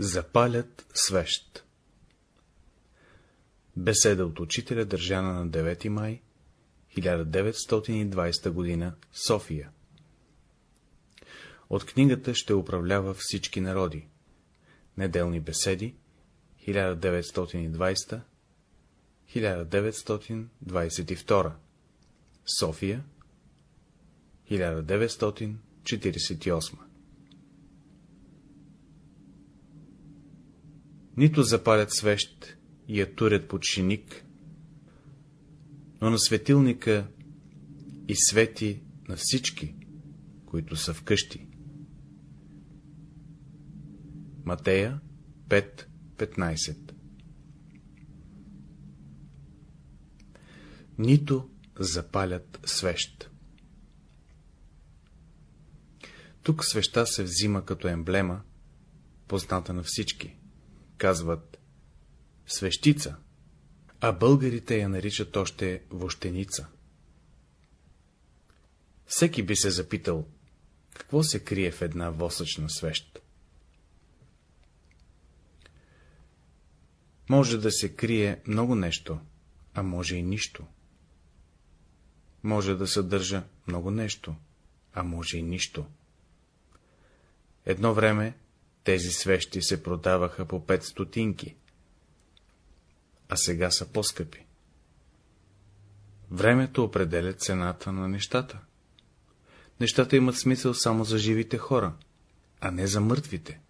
Запалят свещ Беседа от учителя, държана на 9 май 1920 г. София От книгата ще управлява всички народи. Неделни беседи 1920 1922 София 1948 Нито запалят свещ и я турят под шиник, но на светилника и свети на всички, които са вкъщи. Матея 5.15 Нито запалят свещ. Тук свеща се взима като емблема, позната на всички. Казват свещица, а българите я наричат още вощеница. Всеки би се запитал, какво се крие в една восъчна свещ. Може да се крие много нещо, а може и нищо. Може да съдържа много нещо, а може и нищо. Едно време тези свещи се продаваха по 5 стотинки, а сега са по-скъпи. Времето определя цената на нещата. Нещата имат смисъл само за живите хора, а не за мъртвите,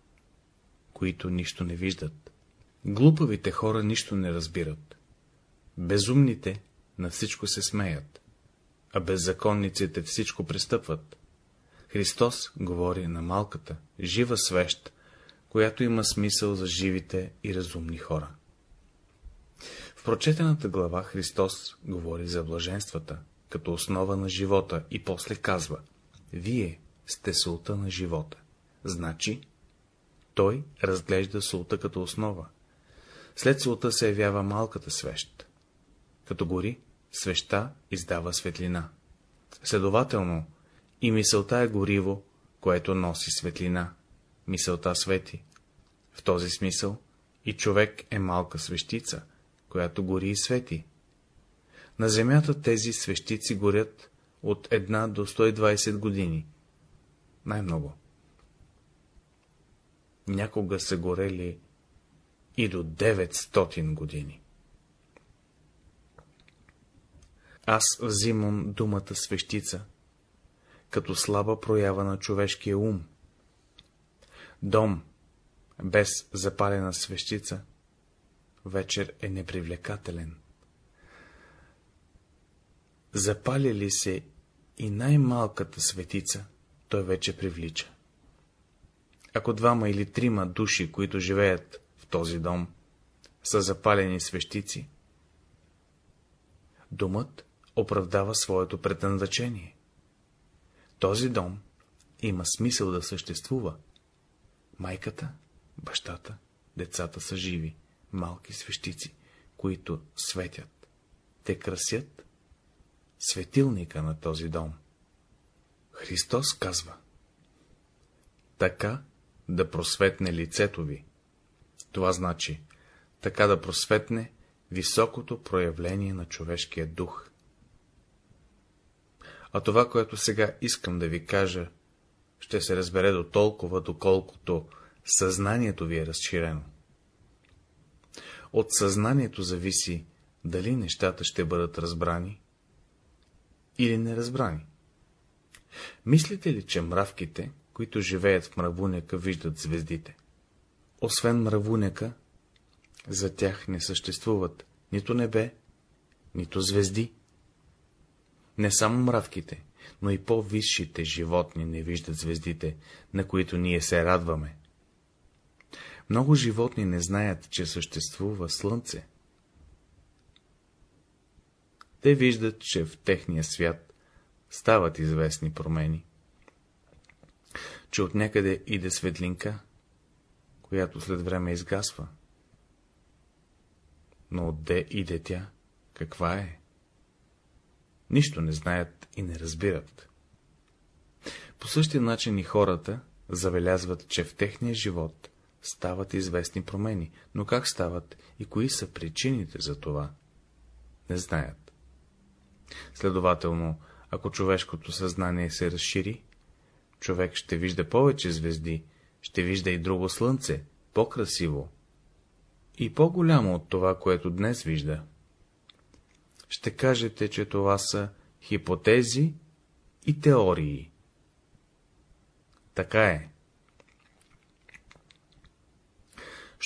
които нищо не виждат. Глупавите хора нищо не разбират. Безумните на всичко се смеят, а беззаконниците всичко престъпват. Христос говори на малката, жива свещ, която има смисъл за живите и разумни хора. В прочетената глава Христос говори за блаженствата, като основа на живота и после казва Вие сте султа на живота. Значи, той разглежда султа като основа. След султа се явява малката свещ. Като гори, свеща издава светлина. Следователно, и мисълта е гориво, което носи светлина. Мисълта свети. В този смисъл и човек е малка свещица, която гори и свети. На земята тези свещици горят от една до 120 години. Най-много. Някога са горели и до 900 години. Аз взимам думата свещица, като слаба проява на човешкия ум. Дом без запалена свещица вечер е непривлекателен. Запаля ли се и най-малката светица, той вече привлича. Ако двама или трима души, които живеят в този дом, са запалени свещици, домът оправдава своето предназначение. Този дом има смисъл да съществува. Майката, бащата, децата са живи, малки свещици, които светят. Те красят светилника на този дом. Христос казва Така да просветне лицето ви. Това значи така да просветне високото проявление на човешкия дух. А това, което сега искам да ви кажа, ще се разбере до толкова, доколкото съзнанието ви е разширено. От съзнанието зависи, дали нещата ще бъдат разбрани или неразбрани. Мислите ли, че мравките, които живеят в мравуняка, виждат звездите? Освен мравуняка, за тях не съществуват нито небе, нито звезди. Не само мравките, но и по-висшите животни не виждат звездите, на които ние се радваме. Много животни не знаят, че съществува слънце. Те виждат, че в техния свят стават известни промени, че от някъде иде светлинка, която след време изгасва. Но отде иде тя? Каква е? Нищо не знаят и не разбират. По същия начин и хората забелязват, че в техния живот стават известни промени, но как стават и кои са причините за това, не знаят. Следователно, ако човешкото съзнание се разшири, човек ще вижда повече звезди, ще вижда и друго слънце, по-красиво и по-голямо от това, което днес вижда. Ще кажете, че това са хипотези и теории. Така е.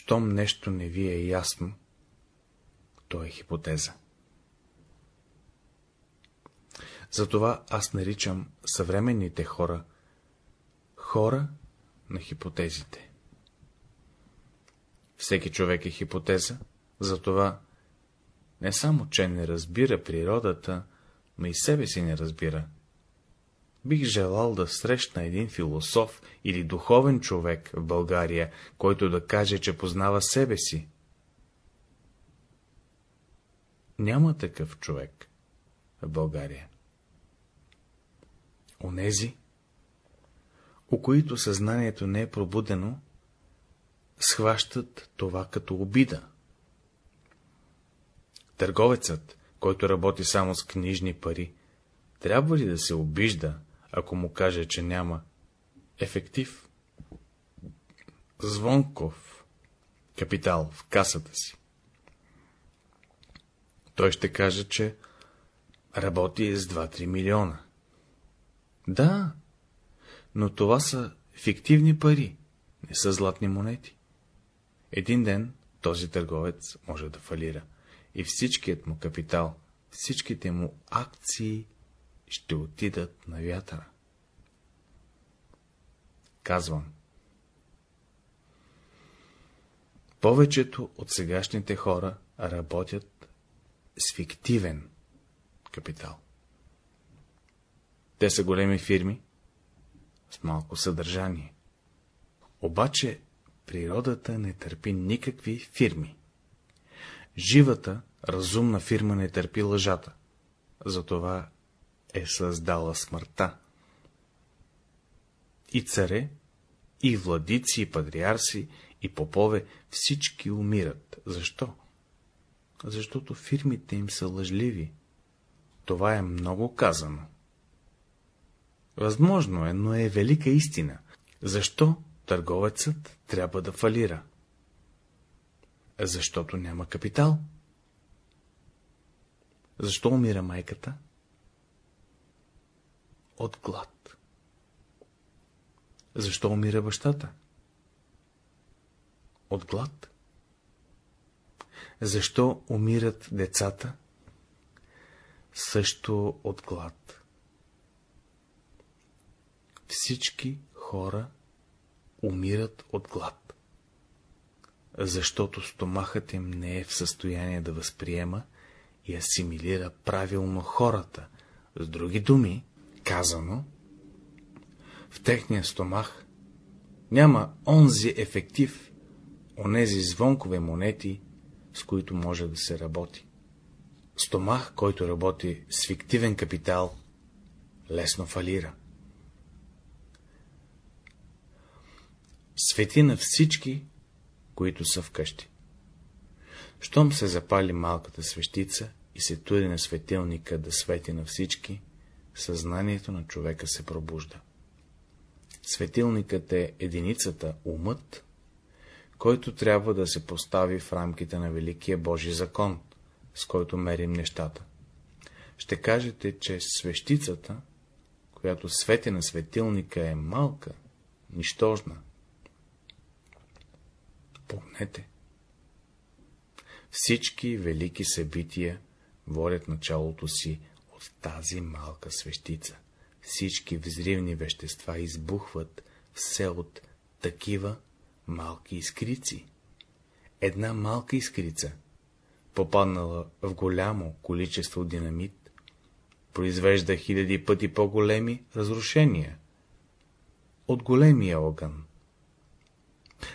Щом нещо не ви е ясно, то е хипотеза. Затова аз наричам съвременните хора хора на хипотезите. Всеки човек е хипотеза, затова не само, че не разбира природата, но и себе си не разбира. Бих желал да срещна един философ или духовен човек в България, който да каже, че познава себе си. Няма такъв човек в България. Онези, у които съзнанието не е пробудено, схващат това като обида. Търговецът, който работи само с книжни пари, трябва ли да се обижда, ако му каже, че няма ефектив? Звонков капитал в касата си. Той ще каже, че работи с 2-3 милиона. Да, но това са фиктивни пари, не са златни монети. Един ден този търговец може да фалира и всичкият му капитал, всичките му акции ще отидат на вятъра. Казвам. Повечето от сегашните хора работят с фиктивен капитал. Те са големи фирми, с малко съдържание. Обаче природата не търпи никакви фирми. Живата, разумна фирма не търпи лъжата, затова е създала смъртта. И царе, и владици, и патриарси, и попове, всички умират. Защо? Защото фирмите им са лъжливи. Това е много казано. Възможно е, но е велика истина. Защо търговецът трябва да фалира? Защото няма капитал. Защо умира майката? От глад. Защо умира бащата? От глад. Защо умират децата? Също от глад всички хора умират от глад, защото стомахът им не е в състояние да възприема и асимилира правилно хората. С други думи, казано, в техния стомах няма онзи ефектив, онези звонкове монети, с които може да се работи. Стомах, който работи с фиктивен капитал, лесно фалира. свети на всички, които са вкъщи. Щом се запали малката свещица и се тури на светилника да свети на всички, съзнанието на човека се пробужда. Светилникът е единицата, умът, който трябва да се постави в рамките на Великия Божи закон, с който мерим нещата. Ще кажете, че свещицата, която свети на светилника е малка, нищожна, Помнете, всички велики събития водят началото си от тази малка свещица. Всички взривни вещества избухват все от такива малки искрици. Една малка искрица, попаднала в голямо количество динамит, произвежда хиляди пъти по-големи разрушения от големия огън.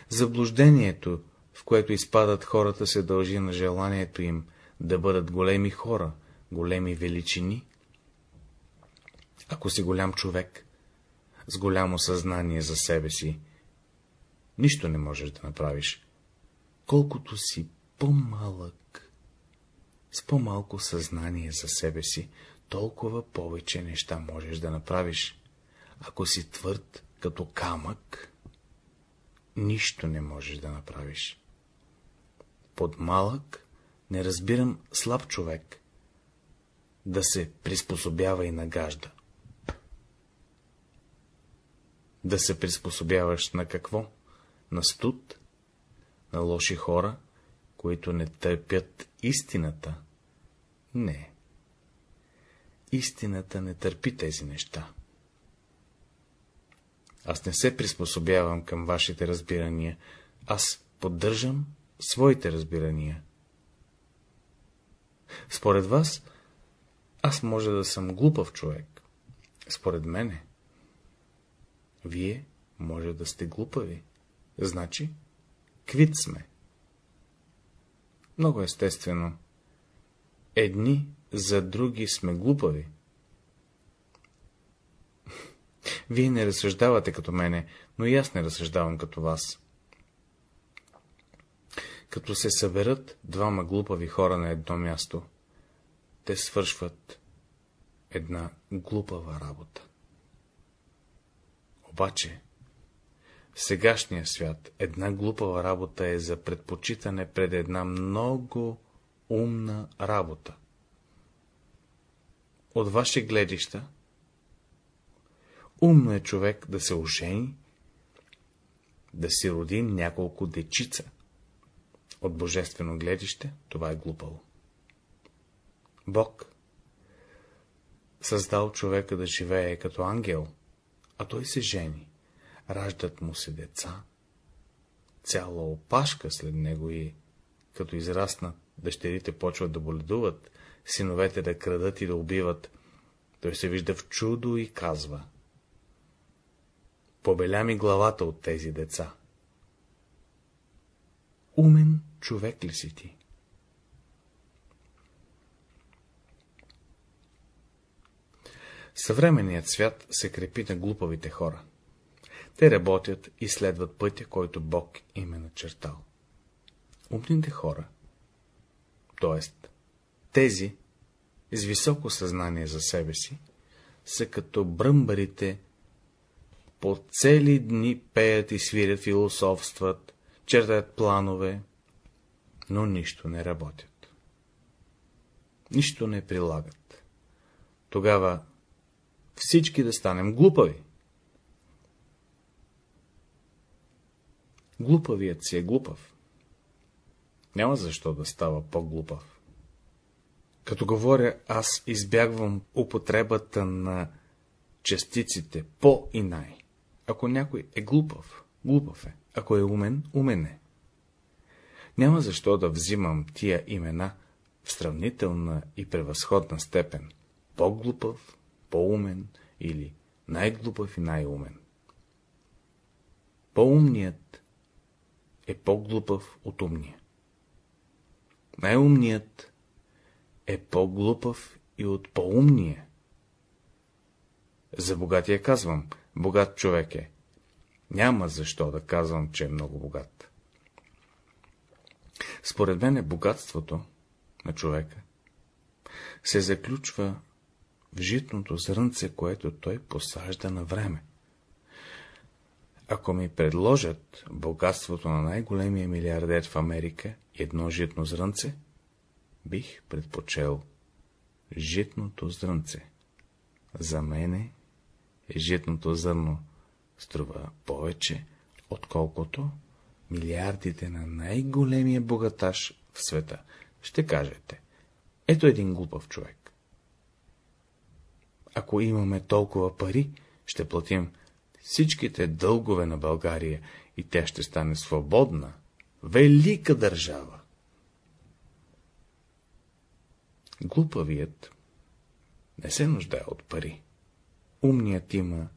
Заблуждението, в което изпадат хората, се дължи на желанието им да бъдат големи хора, големи величини. Ако си голям човек, с голямо съзнание за себе си, нищо не можеш да направиш. Колкото си по-малък, с по-малко съзнание за себе си, толкова повече неща можеш да направиш. Ако си твърд като камък, нищо не можеш да направиш. Под малък не разбирам слаб човек, да се приспособява и нагажда. Да се приспособяваш на какво? На студ? На лоши хора, които не търпят истината? Не. Истината не търпи тези неща. Аз не се приспособявам към вашите разбирания, аз поддържам своите разбирания. Според вас, аз може да съм глупав човек. Според мене, вие може да сте глупави. Значи, квит сме. Много естествено. Едни за други сме глупави. Вие не разсъждавате като мене, но и аз не разсъждавам като вас. Като се съберат двама глупави хора на едно място, те свършват една глупава работа. Обаче, в сегашния свят една глупава работа е за предпочитане пред една много умна работа. От ваше гледища, умно е човек да се ожени, да си роди няколко дечица. От божествено гледище това е глупаво. Бог създал човека да живее като ангел, а той се жени, раждат му се деца, цяла опашка след него и, като израснат, дъщерите почват да боледуват, синовете да крадат и да убиват, той се вижда в чудо и казва Побеля ми главата от тези деца. Умен човек ли си ти? Съвременният свят се крепи на глупавите хора. Те работят и следват пътя, който Бог им е начертал. Умните хора, т.е. тези с високо съзнание за себе си, са като бръмбарите, по цели дни пеят и свирят, философстват, чертаят планове, но нищо не работят. Нищо не прилагат. Тогава всички да станем глупави. Глупавият си е глупав. Няма защо да става по-глупав. Като говоря, аз избягвам употребата на частиците по и най. Ако някой е глупав, глупав е. Ако е умен, умен е. Няма защо да взимам тия имена в сравнителна и превъзходна степен. По-глупав, по-умен или най-глупав и най-умен. По-умният е по-глупав от умния. Най-умният е по-глупав и от по-умния. За богатия казвам, богат човек е. Няма защо да казвам, че е много богат. Според мен е богатството на човека се заключва в житното зрънце, което той посажда на време. Ако ми предложат богатството на най-големия милиардер в Америка едно житно зрънце, бих предпочел житното зрънце. За мене житното зърно струва повече, отколкото милиардите на най-големия богаташ в света. Ще кажете, ето един глупав човек. Ако имаме толкова пари, ще платим всичките дългове на България и тя ще стане свободна, велика държава. Глупавият не се нуждае от пари. Умният има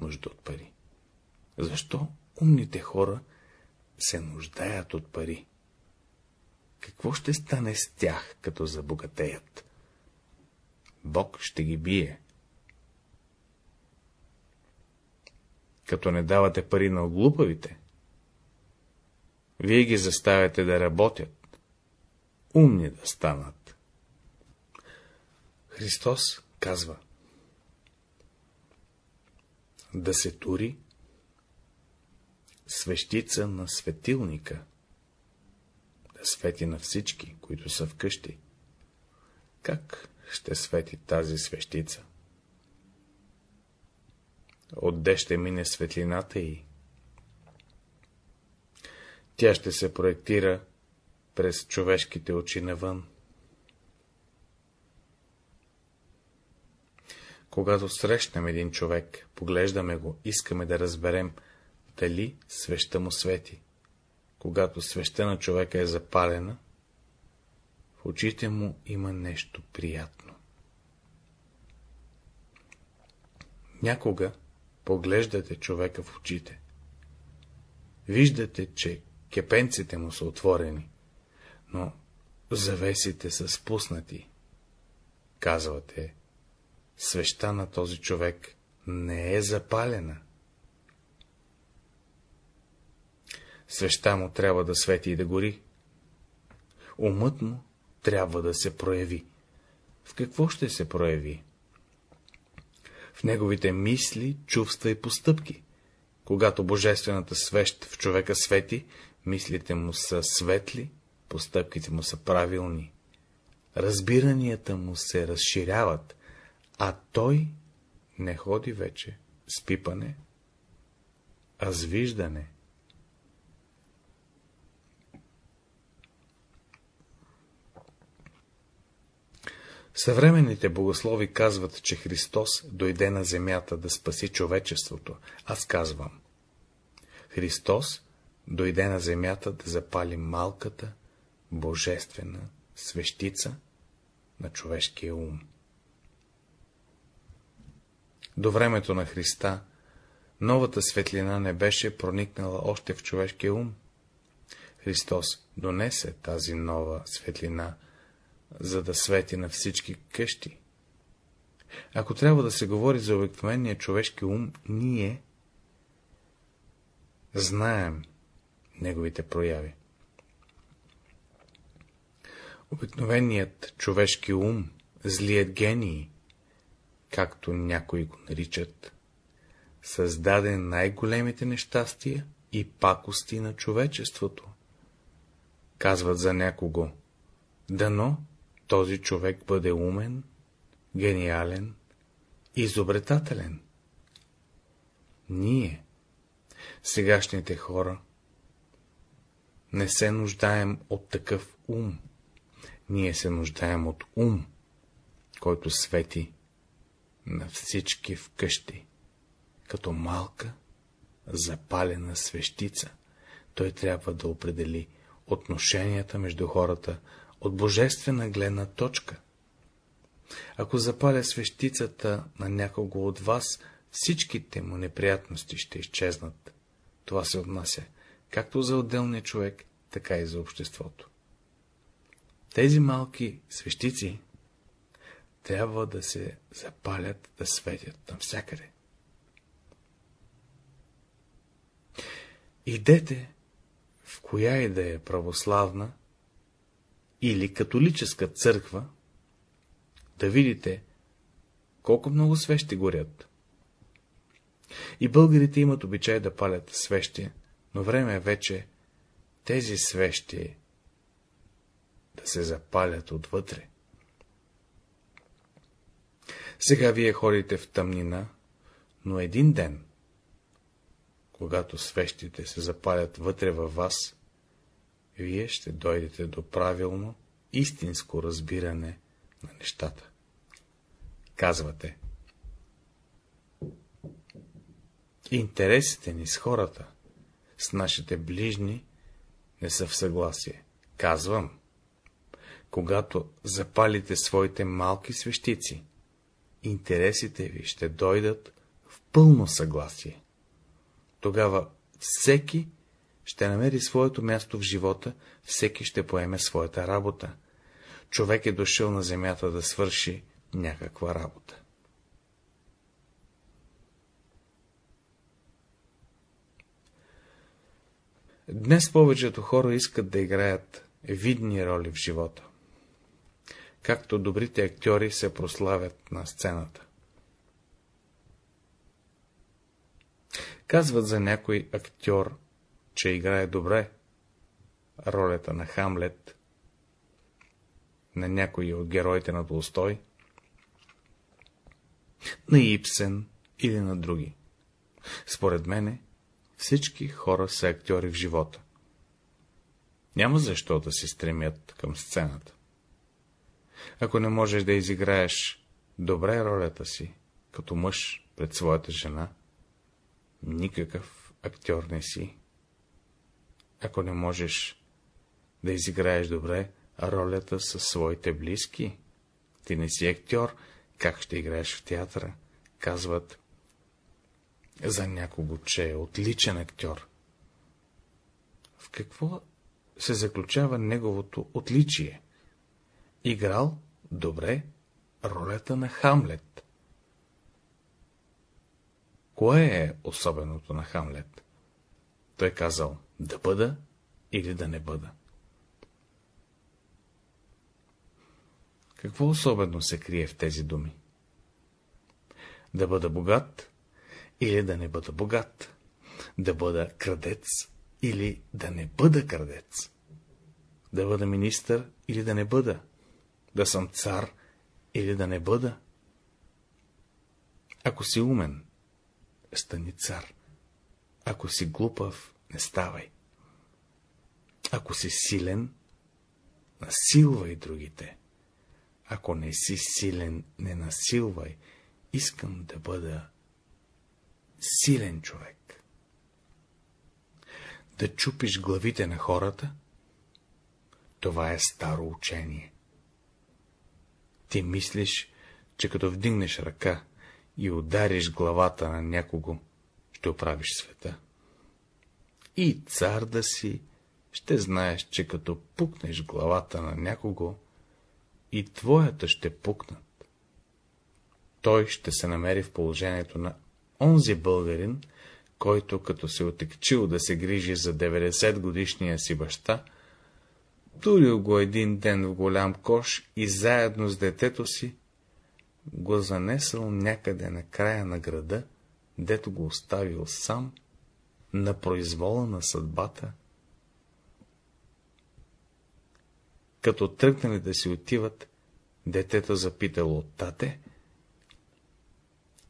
нужда от пари. Защо умните хора се нуждаят от пари? Какво ще стане с тях, като забогатеят? Бог ще ги бие. Като не давате пари на глупавите, Вие ги заставяте да работят, умни да станат. Христос казва да се тури свещица на светилника, да свети на всички, които са вкъщи. Как ще свети тази свещица? Отде ще мине светлината и тя ще се проектира през човешките очи навън. Когато срещнем един човек, поглеждаме го, искаме да разберем, дали свеща му свети. Когато свеща на човека е запалена, в очите му има нещо приятно. Някога поглеждате човека в очите. Виждате, че кепенците му са отворени, но завесите са спуснати. Казвате, свеща на този човек не е запалена. Свеща му трябва да свети и да гори. Умът му трябва да се прояви. В какво ще се прояви? Неговите мисли, чувства и постъпки. Когато божествената свещ в човека свети, мислите му са светли, постъпките му са правилни. Разбиранията му се разширяват, а той не ходи вече с пипане, а с виждане. Съвременните богослови казват, че Христос дойде на земята да спаси човечеството. Аз казвам. Христос дойде на земята да запали малката, божествена свещица на човешкия ум. До времето на Христа новата светлина не беше проникнала още в човешкия ум. Христос донесе тази нова светлина, за да свети на всички къщи. Ако трябва да се говори за обикновения човешки ум, ние знаем неговите прояви. Обикновеният човешки ум, злият гений, както някои го наричат, създаде най-големите нещастия и пакости на човечеството. Казват за някого, дано този човек бъде умен, гениален, изобретателен. Ние, сегашните хора, не се нуждаем от такъв ум. Ние се нуждаем от ум, който свети на всички вкъщи, като малка, запалена свещица. Той трябва да определи отношенията между хората от божествена гледна точка. Ако запаля свещицата на някого от вас, всичките му неприятности ще изчезнат. Това се отнася както за отделния човек, така и за обществото. Тези малки свещици трябва да се запалят, да светят навсякъде. Идете в коя и да е православна или католическа църква, да видите колко много свещи горят. И българите имат обичай да палят свещи, но време е вече тези свещи да се запалят отвътре. Сега вие ходите в тъмнина, но един ден, когато свещите се запалят вътре във вас, вие ще дойдете до правилно, истинско разбиране на нещата. Казвате. Интересите ни с хората, с нашите ближни, не са в съгласие. Казвам, когато запалите своите малки свещици, интересите ви ще дойдат в пълно съгласие. Тогава всеки ще намери своето място в живота, всеки ще поеме своята работа. Човек е дошъл на земята да свърши някаква работа. Днес повечето хора искат да играят видни роли в живота, както добрите актьори се прославят на сцената. Казват за някой актьор, че играе добре ролята на Хамлет, на някой от героите на Толстой, на Ипсен или на други. Според мене, всички хора са актьори в живота. Няма защо да се стремят към сцената. Ако не можеш да изиграеш добре ролята си, като мъж пред своята жена, никакъв актьор не си. Ако не можеш да изиграеш добре ролята със своите близки, ти не си актьор, как ще играеш в театъра, казват за някого, че е отличен актьор. В какво се заключава неговото отличие? Играл добре ролята на Хамлет. Кое е особеното на Хамлет? Той казал, да бъда или да не бъда. Какво особено се крие в тези думи? Да бъда богат или да не бъда богат? Да бъда крадец или да не бъда крадец? Да бъда министър или да не бъда? Да съм цар или да не бъда? Ако си умен, стани цар. Ако си глупав, не ставай. Ако си силен, насилвай другите. Ако не си силен, не насилвай. Искам да бъда силен човек. Да чупиш главите на хората, това е старо учение. Ти мислиш, че като вдигнеш ръка и удариш главата на някого, ще оправиш света. И цар да си, ще знаеш, че като пукнеш главата на някого, и твоята ще пукнат. Той ще се намери в положението на онзи българин, който, като се отекчил да се грижи за 90 годишния си баща, турил го един ден в голям кош и заедно с детето си го занесъл някъде на края на града, дето го оставил сам, на произвола на съдбата. Като тръгнали да си отиват, детето запитало, тате,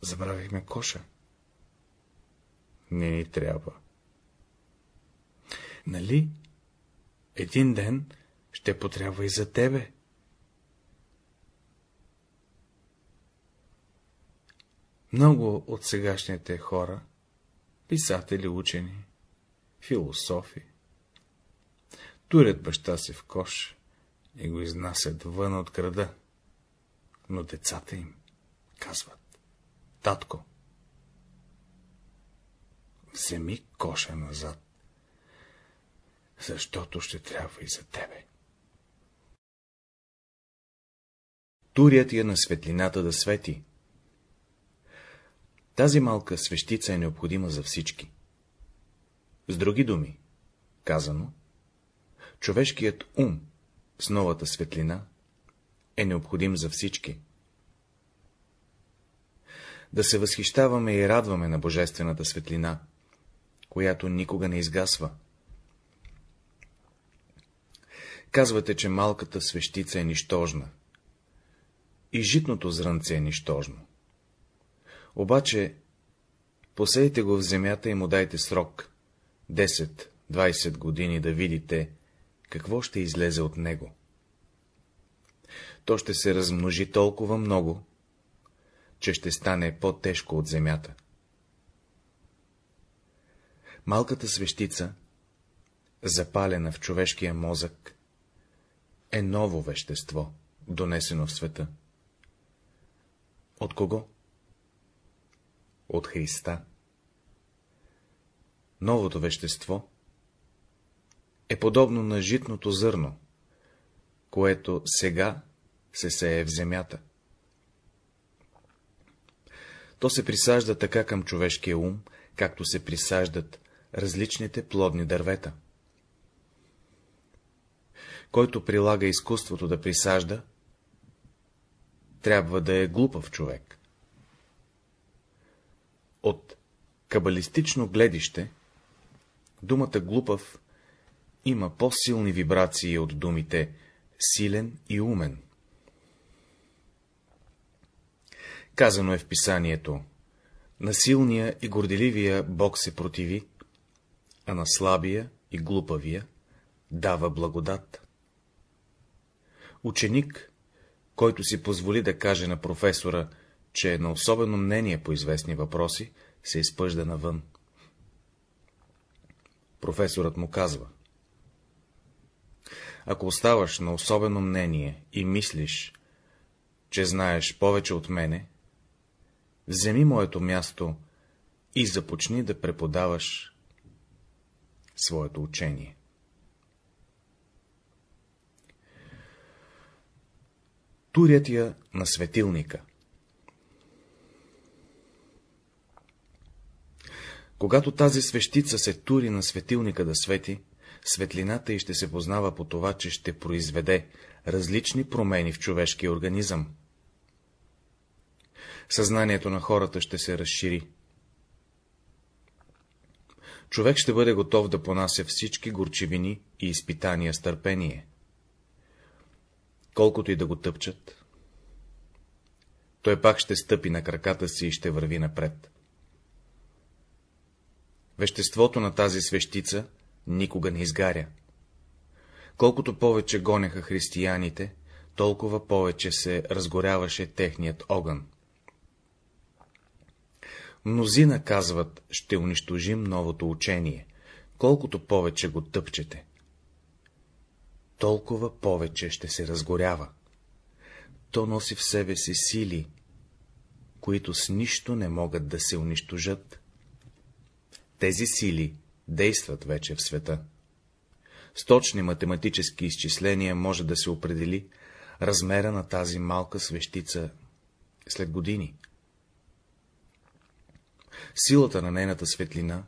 забравихме коша. Не ни трябва. Нали? Един ден ще потрябва и за тебе. Много от сегашните хора, писатели, учени, философи, турят баща си в кош и го изнасят вън от града, но децата им казват, татко, вземи коша назад, защото ще трябва и за тебе. Турят я на светлината да свети, тази малка свещица е необходима за всички. С други думи, казано, човешкият ум с новата светлина е необходим за всички. Да се възхищаваме и радваме на божествената светлина, която никога не изгасва. Казвате, че малката свещица е нищожна. И житното зрънце е нищожно. Обаче, посейте го в земята и му дайте срок, 10-20 години да видите, какво ще излезе от него. То ще се размножи толкова много, че ще стане по-тежко от земята. Малката свещица, запалена в човешкия мозък, е ново вещество, донесено в света. От кого? от Христа. Новото вещество е подобно на житното зърно, което сега се сее в земята. То се присажда така към човешкия ум, както се присаждат различните плодни дървета. Който прилага изкуството да присажда, трябва да е глупав човек. От кабалистично гледище, думата глупав има по-силни вибрации от думите силен и умен. Казано е в писанието, на силния и горделивия Бог се противи, а на слабия и глупавия дава благодат. Ученик, който си позволи да каже на професора, че е на особено мнение по известни въпроси, се изпъжда навън. Професорът му казва. Ако оставаш на особено мнение и мислиш, че знаеш повече от мене, вземи моето място и започни да преподаваш своето учение. Турят я на светилника Когато тази свещица се тури на светилника да свети, светлината й ще се познава по това, че ще произведе различни промени в човешкия организъм. Съзнанието на хората ще се разшири. Човек ще бъде готов да понася всички горчивини и изпитания с търпение. Колкото и да го тъпчат, той пак ще стъпи на краката си и ще върви напред. Веществото на тази свещица никога не изгаря. Колкото повече гонеха християните, толкова повече се разгоряваше техният огън. Мнозина казват, ще унищожим новото учение, колкото повече го тъпчете. Толкова повече ще се разгорява. То носи в себе си сили, които с нищо не могат да се унищожат. Тези сили действат вече в света. С точни математически изчисления може да се определи размера на тази малка свещица след години. Силата на нейната светлина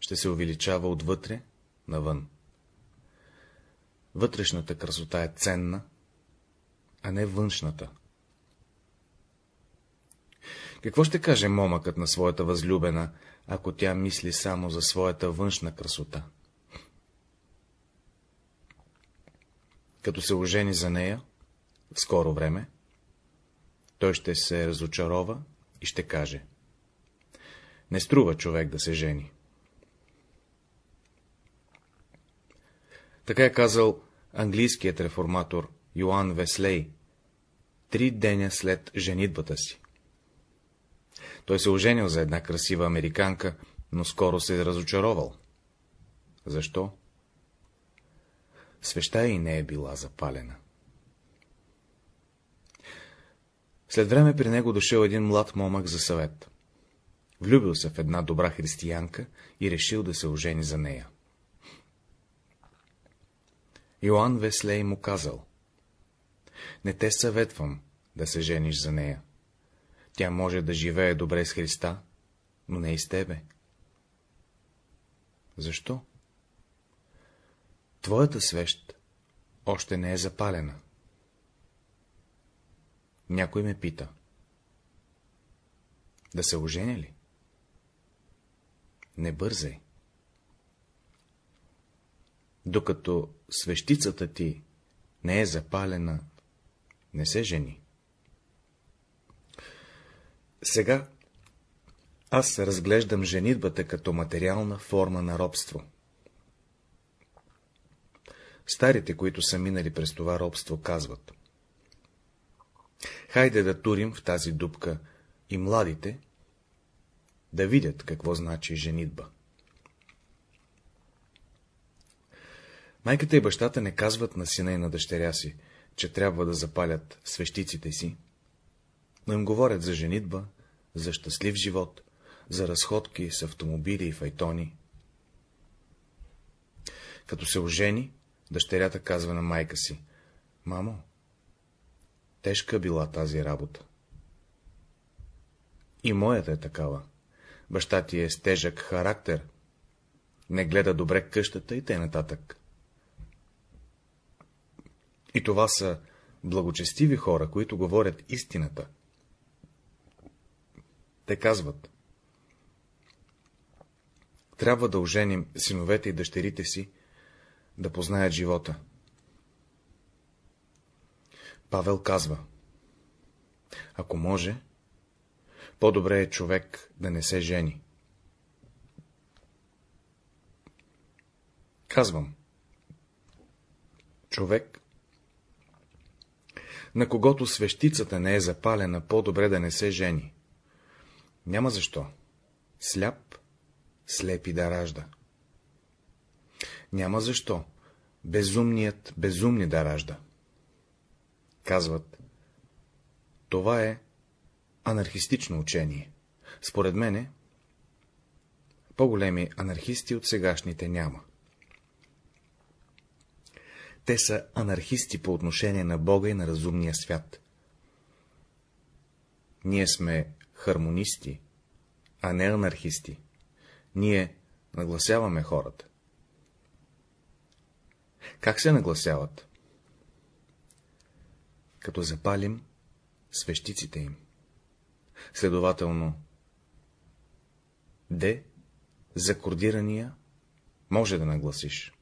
ще се увеличава отвътре навън. Вътрешната красота е ценна, а не външната. Какво ще каже момъкът на своята възлюбена, ако тя мисли само за своята външна красота. Като се ожени за нея, в скоро време, той ще се разочарова и ще каже. Не струва човек да се жени. Така е казал английският реформатор Йоан Веслей, три деня след женитбата си. Той се оженил за една красива американка, но скоро се е разочаровал. Защо? Свеща и не е била запалена. След време при него дошъл един млад момък за съвет. Влюбил се в една добра християнка и решил да се ожени за нея. Йоанн Веслей му казал. Не те съветвам да се жениш за нея. Тя може да живее добре с Христа, но не и с тебе. Защо? Твоята свещ още не е запалена. Някой ме пита. Да се оженя ли? Не бързай. Докато свещицата ти не е запалена, не се жени. Сега аз разглеждам женитбата като материална форма на робство. Старите, които са минали през това робство, казват. Хайде да турим в тази дупка и младите, да видят какво значи женитба. Майката и бащата не казват на сина и на дъщеря си, че трябва да запалят свещиците си, но им говорят за женитба, за щастлив живот, за разходки с автомобили и файтони. Като се ожени, дъщерята казва на майка си, — Мамо, тежка била тази работа. И моята е такава. Баща ти е с тежък характер, не гледа добре къщата и т.н. И това са благочестиви хора, които говорят истината. Те казват, трябва да оженим синовете и дъщерите си, да познаят живота. Павел казва, ако може, по-добре е човек да не се жени. Казвам, човек, на когото свещицата не е запалена, по-добре да не се жени. Няма защо. Сляп, слепи да ражда. Няма защо. Безумният безумни да ражда. Казват. Това е анархистично учение. Според мене, по-големи анархисти от сегашните няма. Те са анархисти по отношение на Бога и на разумния свят. Ние сме хармонисти, а не анархисти. Ние нагласяваме хората. Как се нагласяват? Като запалим свещиците им. Следователно, де за кордирания може да нагласиш.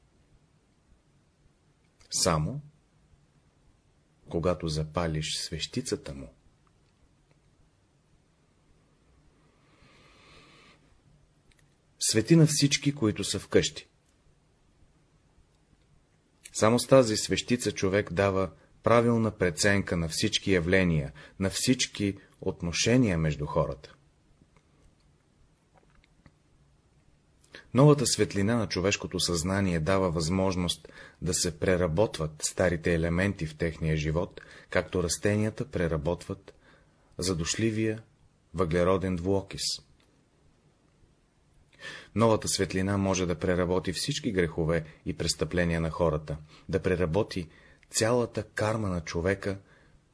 Само, когато запалиш свещицата му. Свети на всички, които са вкъщи. Само с тази свещица човек дава правилна преценка на всички явления, на всички отношения между хората. Новата светлина на човешкото съзнание дава възможност да се преработват старите елементи в техния живот, както растенията преработват задушливия въглероден двуокис. Новата светлина може да преработи всички грехове и престъпления на хората, да преработи цялата карма на човека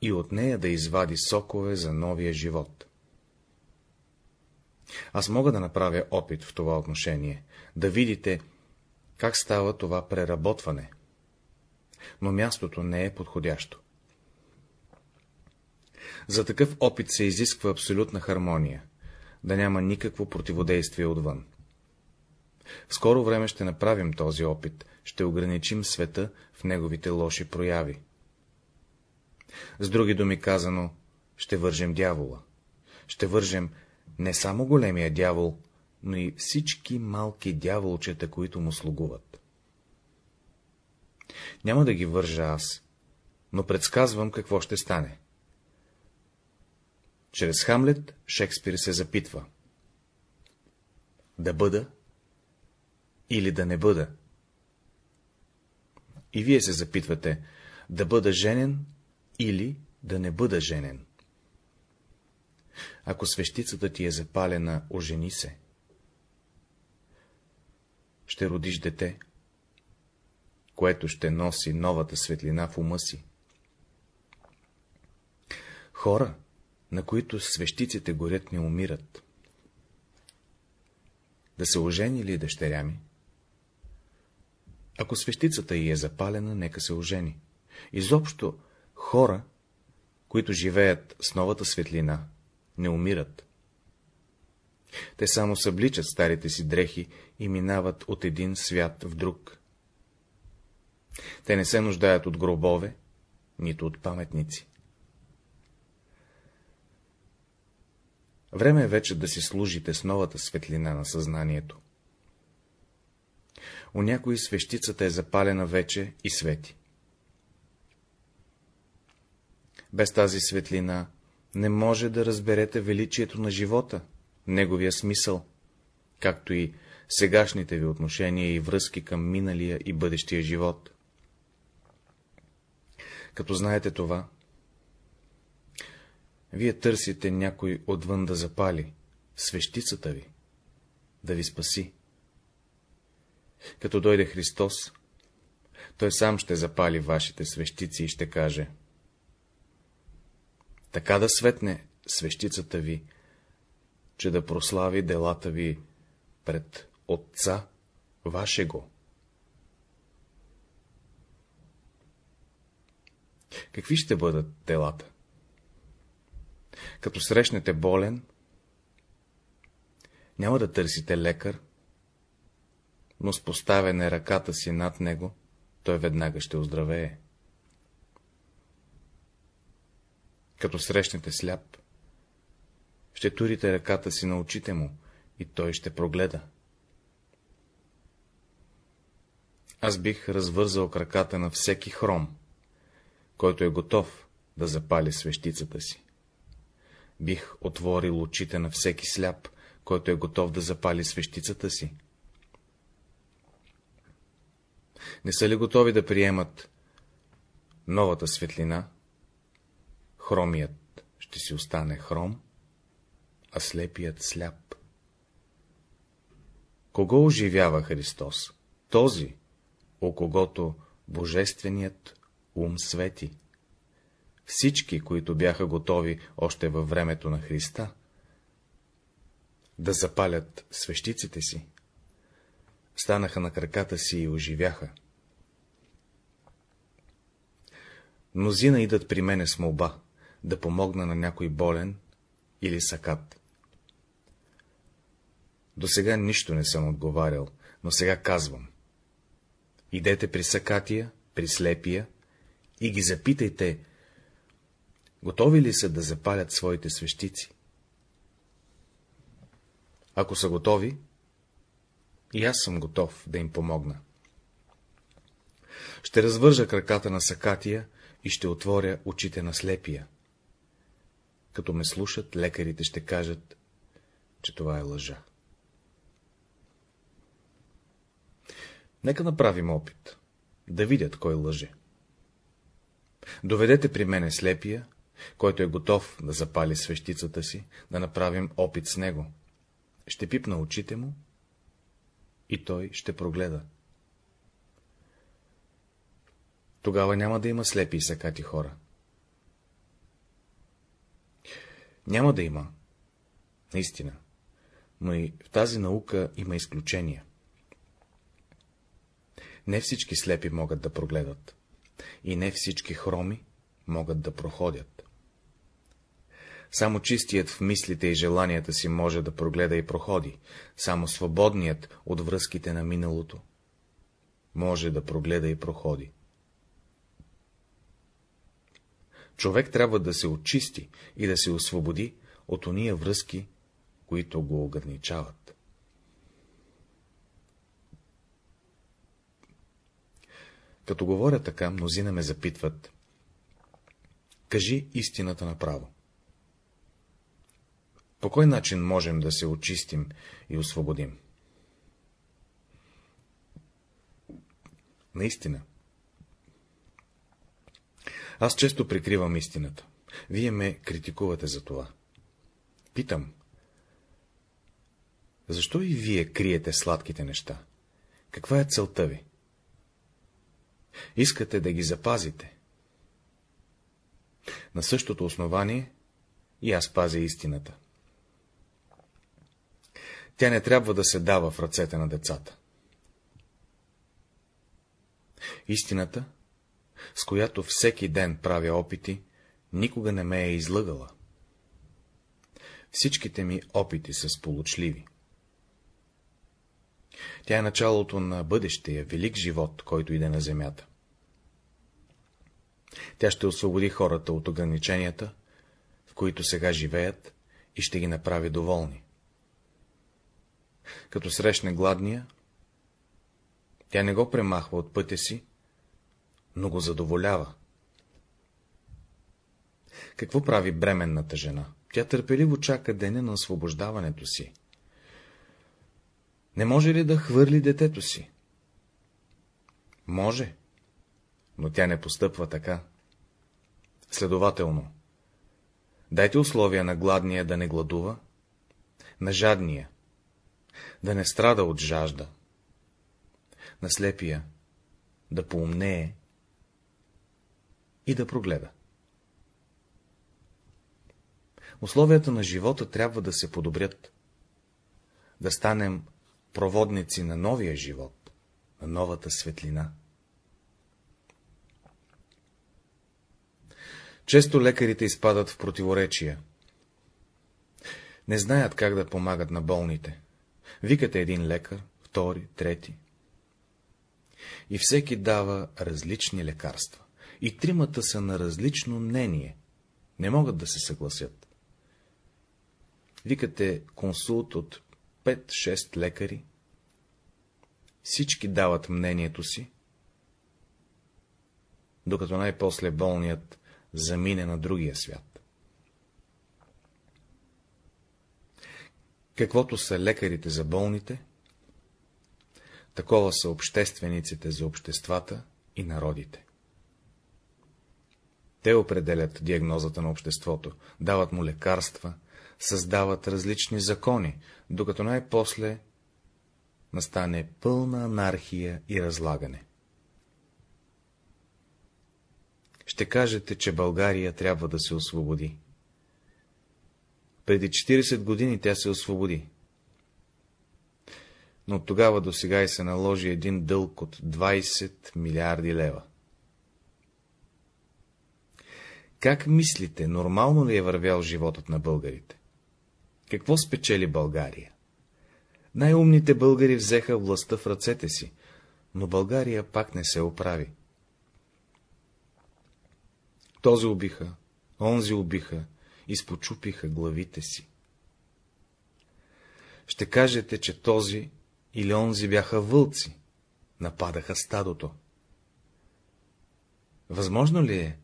и от нея да извади сокове за новия живот. Аз мога да направя опит в това отношение, да видите, как става това преработване, но мястото не е подходящо. За такъв опит се изисква абсолютна хармония, да няма никакво противодействие отвън. В скоро време ще направим този опит, ще ограничим света в неговите лоши прояви. С други думи казано, ще вържем дявола. Ще вържем не само големия дявол, но и всички малки дяволчета, които му слугуват. Няма да ги вържа аз, но предсказвам какво ще стане. Чрез Хамлет Шекспир се запитва. Да бъда или да не бъда? И вие се запитвате, да бъда женен или да не бъда женен. Ако свещицата ти е запалена, ожени се. Ще родиш дете, което ще носи новата светлина в ума си. Хора, на които свещиците горят, не умират. Да се ожени ли дъщеря ми? Ако свещицата й е запалена, нека се ожени. Изобщо хора, които живеят с новата светлина, не умират. Те само събличат старите си дрехи и минават от един свят в друг. Те не се нуждаят от гробове, нито от паметници. Време е вече да си служите с новата светлина на съзнанието. У някои свещицата е запалена вече и свети. Без тази светлина не може да разберете величието на живота, неговия смисъл, както и сегашните ви отношения и връзки към миналия и бъдещия живот. Като знаете това, вие търсите някой отвън да запали свещицата ви, да ви спаси. Като дойде Христос, той сам ще запали вашите свещици и ще каже така да светне свещицата ви, че да прослави делата ви пред Отца ваше го. Какви ще бъдат телата? Като срещнете болен, няма да търсите лекар, но с поставяне ръката си над него, той веднага ще оздравее. Като срещнете сляп, ще турите ръката си на очите му и той ще прогледа. Аз бих развързал краката на всеки хром, който е готов да запали свещицата си. Бих отворил очите на всеки сляп, който е готов да запали свещицата си. Не са ли готови да приемат новата светлина? Хромият ще си остане хром, а слепият сляп. Кого оживява Христос? Този, о когото Божественият ум свети. Всички, които бяха готови още във времето на Христа, да запалят свещиците си, станаха на краката си и оживяха. Мнозина идат при мене с молба, да помогна на някой болен или сакат. До сега нищо не съм отговарял, но сега казвам. Идете при сакатия, при слепия и ги запитайте, готови ли са да запалят своите свещици. Ако са готови, и аз съм готов да им помогна. Ще развържа краката на сакатия и ще отворя очите на слепия. Като ме слушат, лекарите ще кажат, че това е лъжа. Нека направим опит, да видят кой лъже. Доведете при мене слепия, който е готов да запали свещицата си, да направим опит с него. Ще пипна очите му и той ще прогледа. Тогава няма да има слепи и сакати хора. Няма да има, наистина, но и в тази наука има изключения. Не всички слепи могат да прогледат, и не всички хроми могат да проходят. Само чистият в мислите и желанията си може да прогледа и проходи, само свободният от връзките на миналото може да прогледа и проходи. Човек трябва да се очисти и да се освободи от ония връзки, които го ограничават. Като говоря така, мнозина ме запитват. Кажи истината направо. По кой начин можем да се очистим и освободим? Наистина. Аз често прикривам истината. Вие ме критикувате за това. Питам. Защо и вие криете сладките неща? Каква е целта ви? Искате да ги запазите. На същото основание и аз пазя истината. Тя не трябва да се дава в ръцете на децата. Истината, с която всеки ден правя опити, никога не ме е излъгала. Всичките ми опити са сполучливи. Тя е началото на бъдещия велик живот, който иде на земята. Тя ще освободи хората от ограниченията, в които сега живеят, и ще ги направи доволни. Като срещне гладния, тя не го премахва от пътя си, но го задоволява. Какво прави бременната жена? Тя търпеливо чака деня на освобождаването си. Не може ли да хвърли детето си? Може, но тя не постъпва така. Следователно, дайте условия на гладния да не гладува, на жадния да не страда от жажда, на слепия да поумнее и да прогледа. Условията на живота трябва да се подобрят, да станем проводници на новия живот, на новата светлина. Често лекарите изпадат в противоречия. Не знаят как да помагат на болните. Викате един лекар, втори, трети. И всеки дава различни лекарства. И тримата са на различно мнение. Не могат да се съгласят. Викате консулт от 5-6 лекари. Всички дават мнението си, докато най-после болният замине на другия свят. Каквото са лекарите за болните, такова са обществениците за обществата и народите. Те определят диагнозата на обществото, дават му лекарства, създават различни закони, докато най-после настане пълна анархия и разлагане. Ще кажете, че България трябва да се освободи. Преди 40 години тя се освободи. Но от тогава до сега и се наложи един дълг от 20 милиарди лева. Как мислите, нормално ли е вървял животът на българите? Какво спечели България? Най-умните българи взеха властта в ръцете си, но България пак не се оправи. Този убиха, онзи убиха, изпочупиха главите си. Ще кажете, че този или онзи бяха вълци, нападаха стадото. Възможно ли е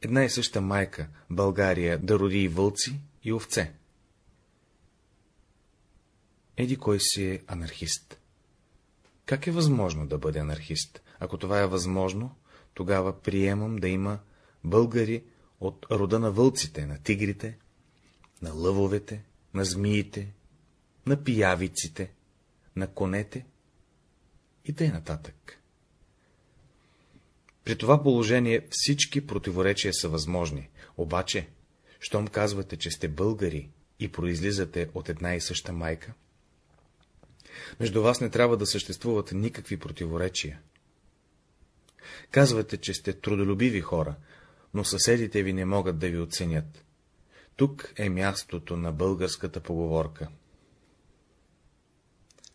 една и съща майка, България, да роди и вълци, и овце? Еди кой си е анархист. Как е възможно да бъде анархист? Ако това е възможно, тогава приемам да има българи от рода на вълците, на тигрите, на лъвовете, на змиите, на пиявиците, на конете и тъй нататък. При това положение всички противоречия са възможни, обаче, щом казвате, че сте българи и произлизате от една и съща майка, между вас не трябва да съществуват никакви противоречия. Казвате, че сте трудолюбиви хора, но съседите ви не могат да ви оценят. Тук е мястото на българската поговорка.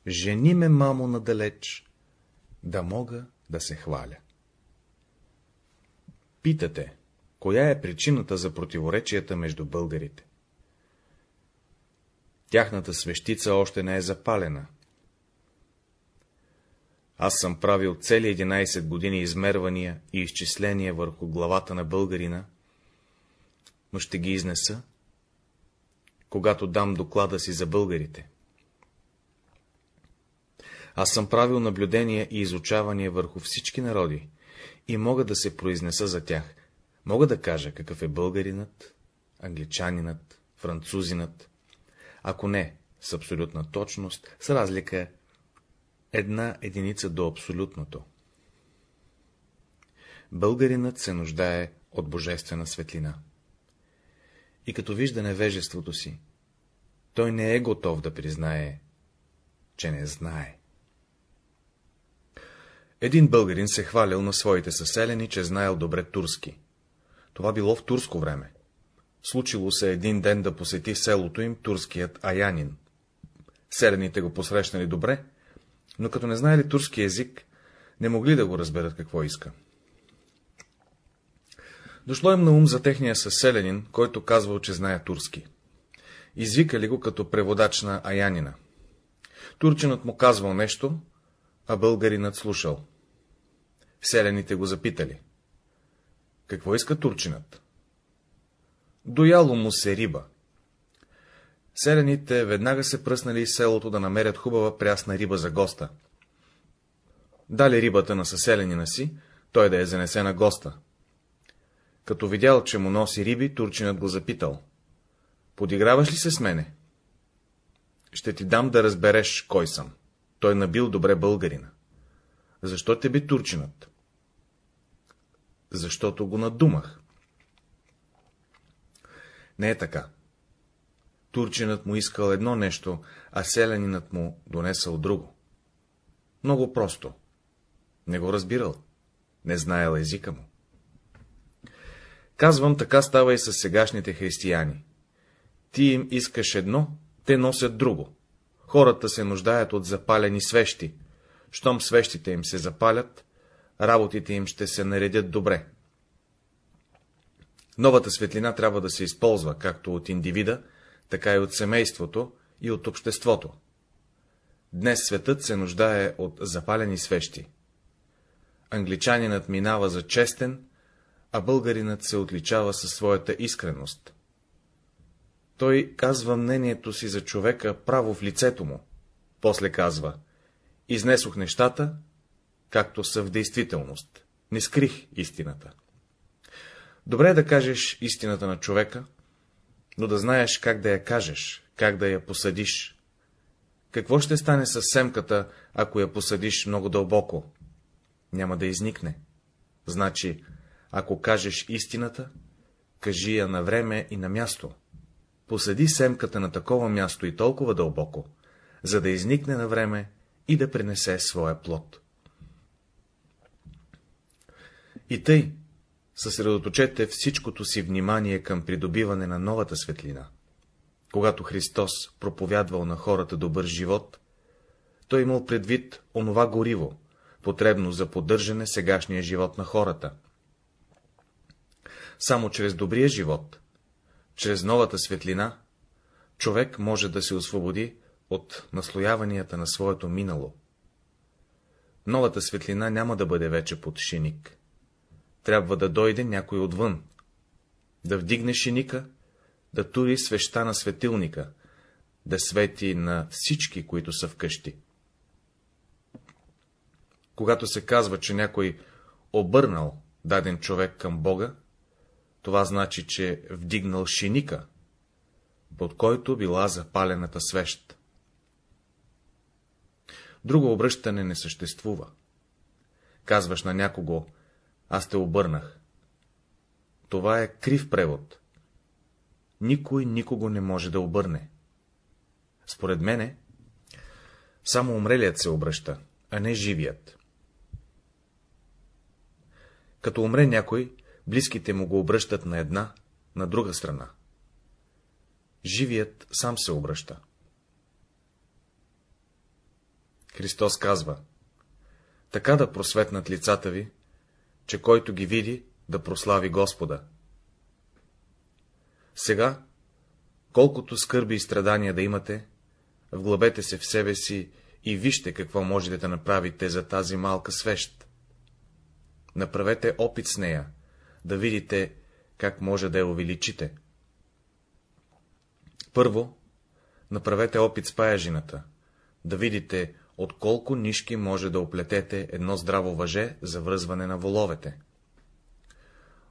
Жени ме, мамо, надалеч, да мога да се хваля. Питате, коя е причината за противоречията между българите? Тяхната свещица още не е запалена. Аз съм правил цели 11 години измервания и изчисления върху главата на българина, но ще ги изнеса, когато дам доклада си за българите. Аз съм правил наблюдения и изучавания върху всички народи и мога да се произнеса за тях. Мога да кажа какъв е българинът, англичанинът, французинът, ако не с абсолютна точност, с разлика една единица до абсолютното. Българинът се нуждае от божествена светлина. И като вижда невежеството си, той не е готов да признае, че не знае. Един българин се хвалял на своите съселени, че знаел добре турски. Това било в турско време. Случило се един ден да посети селото им турският аянин. Селените го посрещнали добре но като не знаели турски език, не могли да го разберат какво иска. Дошло им на ум за техния съселянин, който казвал, че знае турски. Извикали го като преводач на Аянина. Турчинът му казвал нещо, а българинът слушал. Селените го запитали. Какво иска турчинът? Дояло му се риба. Селените веднага се пръснали из селото да намерят хубава прясна риба за госта. Дали рибата на съселенина си, той да я занесе на госта. Като видял, че му носи риби, турчинът го запитал. Подиграваш ли се с мене? Ще ти дам да разбереш, кой съм. Той набил добре българина. Защо те би турчинът? Защото го надумах. Не е така. Турчинът му искал едно нещо, а селянинът му донесъл друго. Много просто. Не го разбирал. Не знаел езика му. Казвам, така става и с сегашните християни. Ти им искаш едно, те носят друго. Хората се нуждаят от запалени свещи. Щом свещите им се запалят, работите им ще се наредят добре. Новата светлина трябва да се използва както от индивида, така и от семейството и от обществото. Днес светът се нуждае от запалени свещи. Англичанинът минава за честен, а българинът се отличава със своята искреност. Той казва мнението си за човека право в лицето му. После казва, изнесох нещата, както са в действителност. Не скрих истината. Добре е да кажеш истината на човека, но да знаеш как да я кажеш, как да я посадиш. Какво ще стане с семката, ако я посадиш много дълбоко? Няма да изникне. Значи, ако кажеш истината, кажи я на време и на място. Посади семката на такова място и толкова дълбоко, за да изникне на време и да принесе своя плод. И тъй, съсредоточете всичкото си внимание към придобиване на новата светлина. Когато Христос проповядвал на хората добър живот, той имал предвид онова гориво, потребно за поддържане сегашния живот на хората. Само чрез добрия живот, чрез новата светлина, човек може да се освободи от наслояванията на своето минало. Новата светлина няма да бъде вече под шиник трябва да дойде някой отвън, да вдигне шиника, да тури свеща на светилника, да свети на всички, които са вкъщи. Когато се казва, че някой обърнал даден човек към Бога, това значи, че вдигнал шиника, под който била запалената свещ. Друго обръщане не съществува. Казваш на някого, аз те обърнах. Това е крив превод. Никой никого не може да обърне. Според мене, само умрелият се обръща, а не живият. Като умре някой, близките му го обръщат на една, на друга страна. Живият сам се обръща. Христос казва, така да просветнат лицата ви, че който ги види, да прослави Господа. Сега, колкото скърби и страдания да имате, вглъбете се в себе си и вижте какво можете да направите за тази малка свещ. Направете опит с нея, да видите, как може да я увеличите. Първо, направете опит с паяжината, да видите, от колко нишки може да оплетете едно здраво въже за връзване на воловете.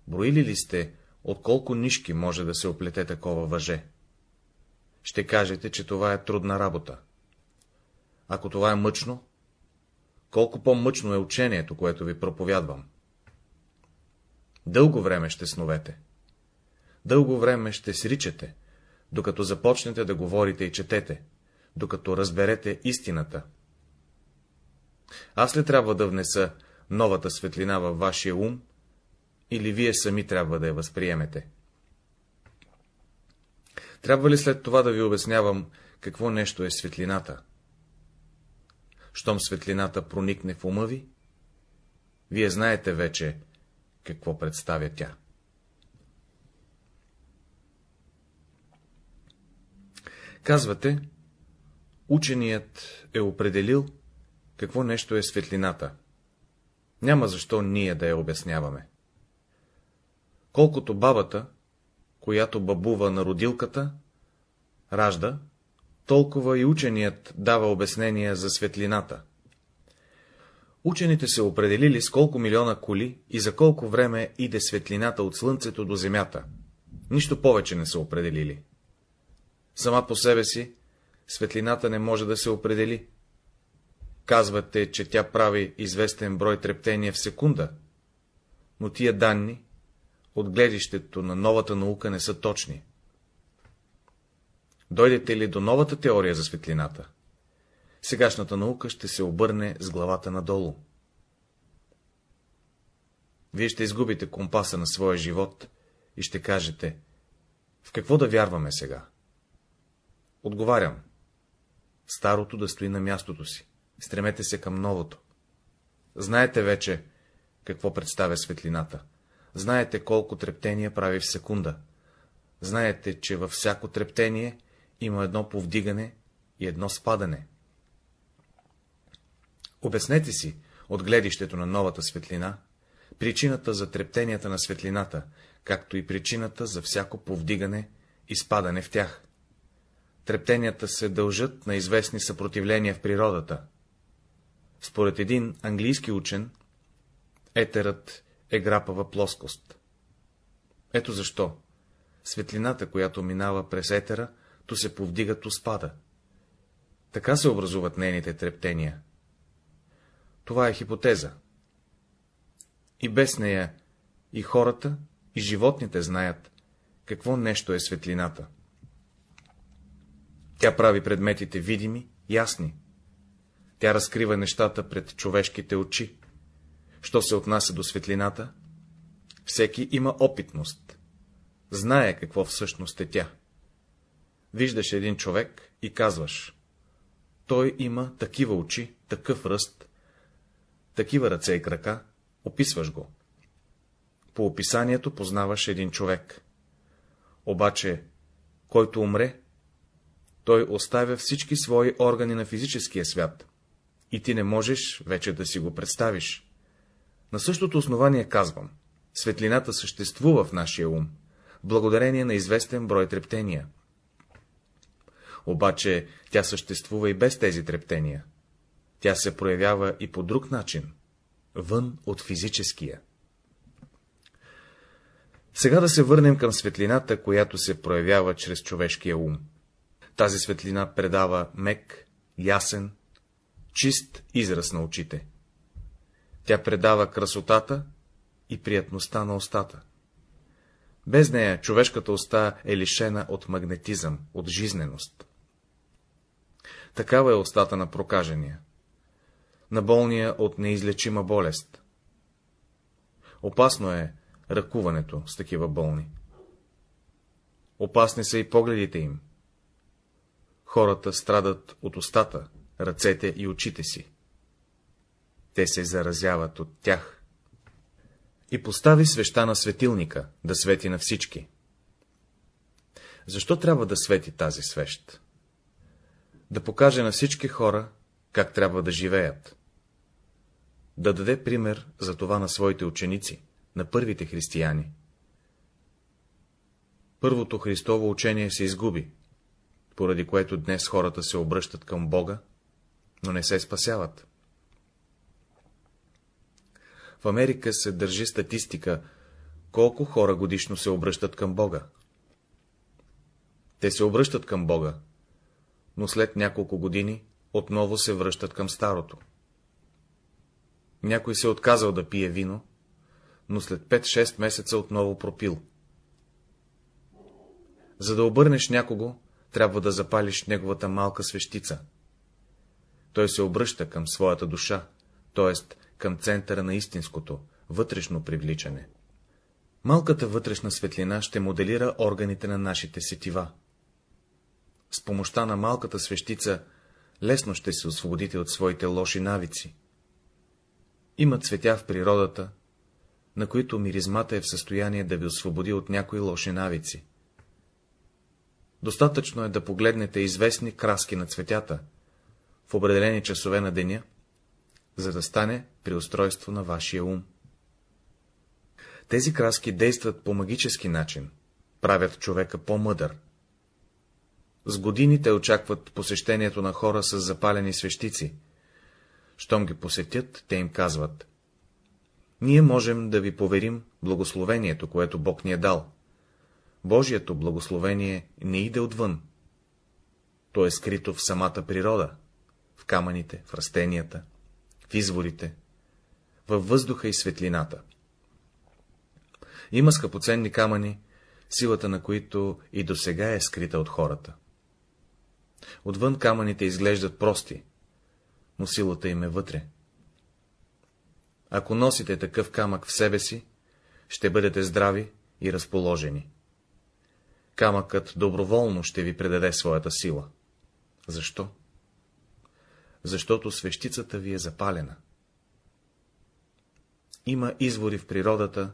Броили ли сте, от колко нишки може да се оплете такова въже? Ще кажете, че това е трудна работа. Ако това е мъчно, колко по-мъчно е учението, което ви проповядвам. Дълго време ще сновете. Дълго време ще сричате, докато започнете да говорите и четете, докато разберете истината, аз ли трябва да внеса новата светлина във вашия ум, или вие сами трябва да я възприемете? Трябва ли след това да ви обяснявам, какво нещо е светлината? Щом светлината проникне в ума ви, вие знаете вече, какво представя тя. Казвате, ученият е определил, какво нещо е светлината. Няма защо ние да я обясняваме. Колкото бабата, която бабува на родилката, ражда, толкова и ученият дава обяснение за светлината. Учените се определили с колко милиона коли и за колко време иде светлината от слънцето до земята. Нищо повече не са определили. Сама по себе си светлината не може да се определи. Казвате, че тя прави известен брой трептения в секунда, но тия данни от гледището на новата наука не са точни. Дойдете ли до новата теория за светлината? Сегашната наука ще се обърне с главата надолу. Вие ще изгубите компаса на своя живот и ще кажете, в какво да вярваме сега? Отговарям, старото да стои на мястото си, стремете се към новото. Знаете вече, какво представя светлината. Знаете колко трептения прави в секунда. Знаете, че във всяко трептение има едно повдигане и едно спадане. Обяснете си, от гледището на новата светлина, причината за трептенията на светлината, както и причината за всяко повдигане и спадане в тях. Трептенията се дължат на известни съпротивления в природата. Според един английски учен, етерът е грапава плоскост. Ето защо светлината, която минава през етера, то се повдига, то спада. Така се образуват нейните трептения. Това е хипотеза. И без нея и хората, и животните знаят, какво нещо е светлината. Тя прави предметите видими, ясни. Тя разкрива нещата пред човешките очи. Що се отнася до светлината, всеки има опитност. Знае какво всъщност е тя. Виждаш един човек и казваш. Той има такива очи, такъв ръст, такива ръце и крака, описваш го. По описанието познаваш един човек. Обаче, който умре, той оставя всички свои органи на физическия свят, и ти не можеш вече да си го представиш. На същото основание казвам, светлината съществува в нашия ум, благодарение на известен брой трептения. Обаче тя съществува и без тези трептения. Тя се проявява и по друг начин, вън от физическия. Сега да се върнем към светлината, която се проявява чрез човешкия ум. Тази светлина предава мек, ясен, чист израз на очите. Тя предава красотата и приятността на устата. Без нея човешката уста е лишена от магнетизъм, от жизненост. Такава е устата на прокажения, на болния от неизлечима болест. Опасно е ръкуването с такива болни. Опасни са и погледите им. Хората страдат от устата, ръцете и очите си. Те се заразяват от тях. И постави свеща на светилника, да свети на всички. Защо трябва да свети тази свещ? Да покаже на всички хора, как трябва да живеят. Да даде пример за това на своите ученици, на първите християни. Първото Христово учение се изгуби, поради което днес хората се обръщат към Бога, но не се спасяват. В Америка се държи статистика, колко хора годишно се обръщат към Бога. Те се обръщат към Бога, но след няколко години отново се връщат към старото. Някой се е отказал да пие вино, но след 5-6 месеца отново пропил. За да обърнеш някого, трябва да запалиш неговата малка свещица. Той се обръща към своята душа, т.е. към центъра на истинското, вътрешно привличане. Малката вътрешна светлина ще моделира органите на нашите сетива. С помощта на малката свещица лесно ще се освободите от своите лоши навици. Има цветя в природата, на които миризмата е в състояние да ви освободи от някои лоши навици. Достатъчно е да погледнете известни краски на цветята в определени часове на деня, за да стане при устройство на вашия ум. Тези краски действат по магически начин, правят човека по-мъдър. С години те очакват посещението на хора с запалени свещици. Щом ги посетят, те им казват. Ние можем да ви поверим благословението, което Бог ни е дал. Божието благословение не иде отвън. То е скрито в самата природа, камъните, в растенията, в изворите, във въздуха и светлината. Има скъпоценни камъни, силата на които и до сега е скрита от хората. Отвън камъните изглеждат прости, но силата им е вътре. Ако носите такъв камък в себе си, ще бъдете здрави и разположени. Камъкът доброволно ще ви предаде своята сила. Защо? Защото свещицата ви е запалена. Има извори в природата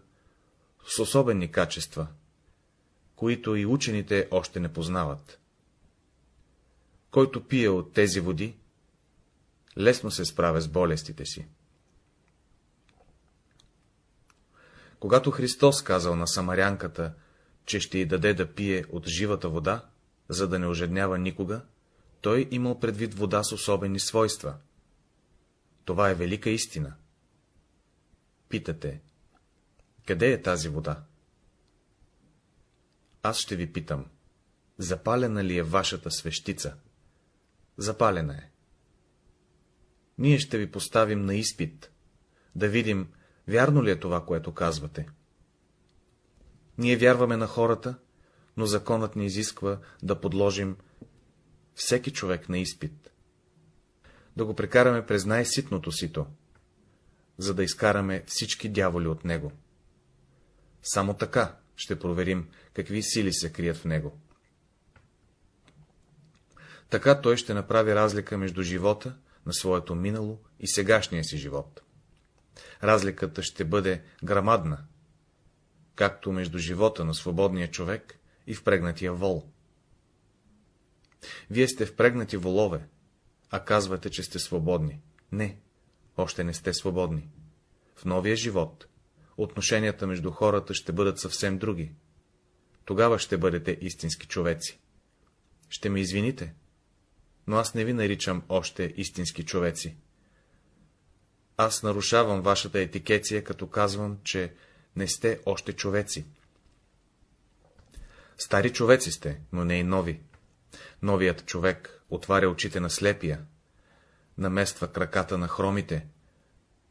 с особени качества, които и учените още не познават. Който пие от тези води, лесно се справя с болестите си. Когато Христос казал на самарянката, че ще й даде да пие от живата вода, за да не ожеднява никога, той имал предвид вода с особени свойства. Това е велика истина. Питате, къде е тази вода? Аз ще ви питам, запалена ли е вашата свещица? Запалена е. Ние ще ви поставим на изпит, да видим, вярно ли е това, което казвате. Ние вярваме на хората, но законът ни изисква да подложим всеки човек на изпит. Да го прекараме през най-ситното сито, за да изкараме всички дяволи от него. Само така ще проверим, какви сили се крият в него. Така той ще направи разлика между живота на своето минало и сегашния си живот. Разликата ще бъде грамадна, както между живота на свободния човек и впрегнатия вол. Вие сте впрегнати волове, а казвате, че сте свободни. Не, още не сте свободни. В новия живот отношенията между хората ще бъдат съвсем други. Тогава ще бъдете истински човеци. Ще ме извините, но аз не ви наричам още истински човеци. Аз нарушавам вашата етикеция, като казвам, че не сте още човеци. Стари човеци сте, но не и нови. Новият човек отваря очите на слепия, намества краката на хромите,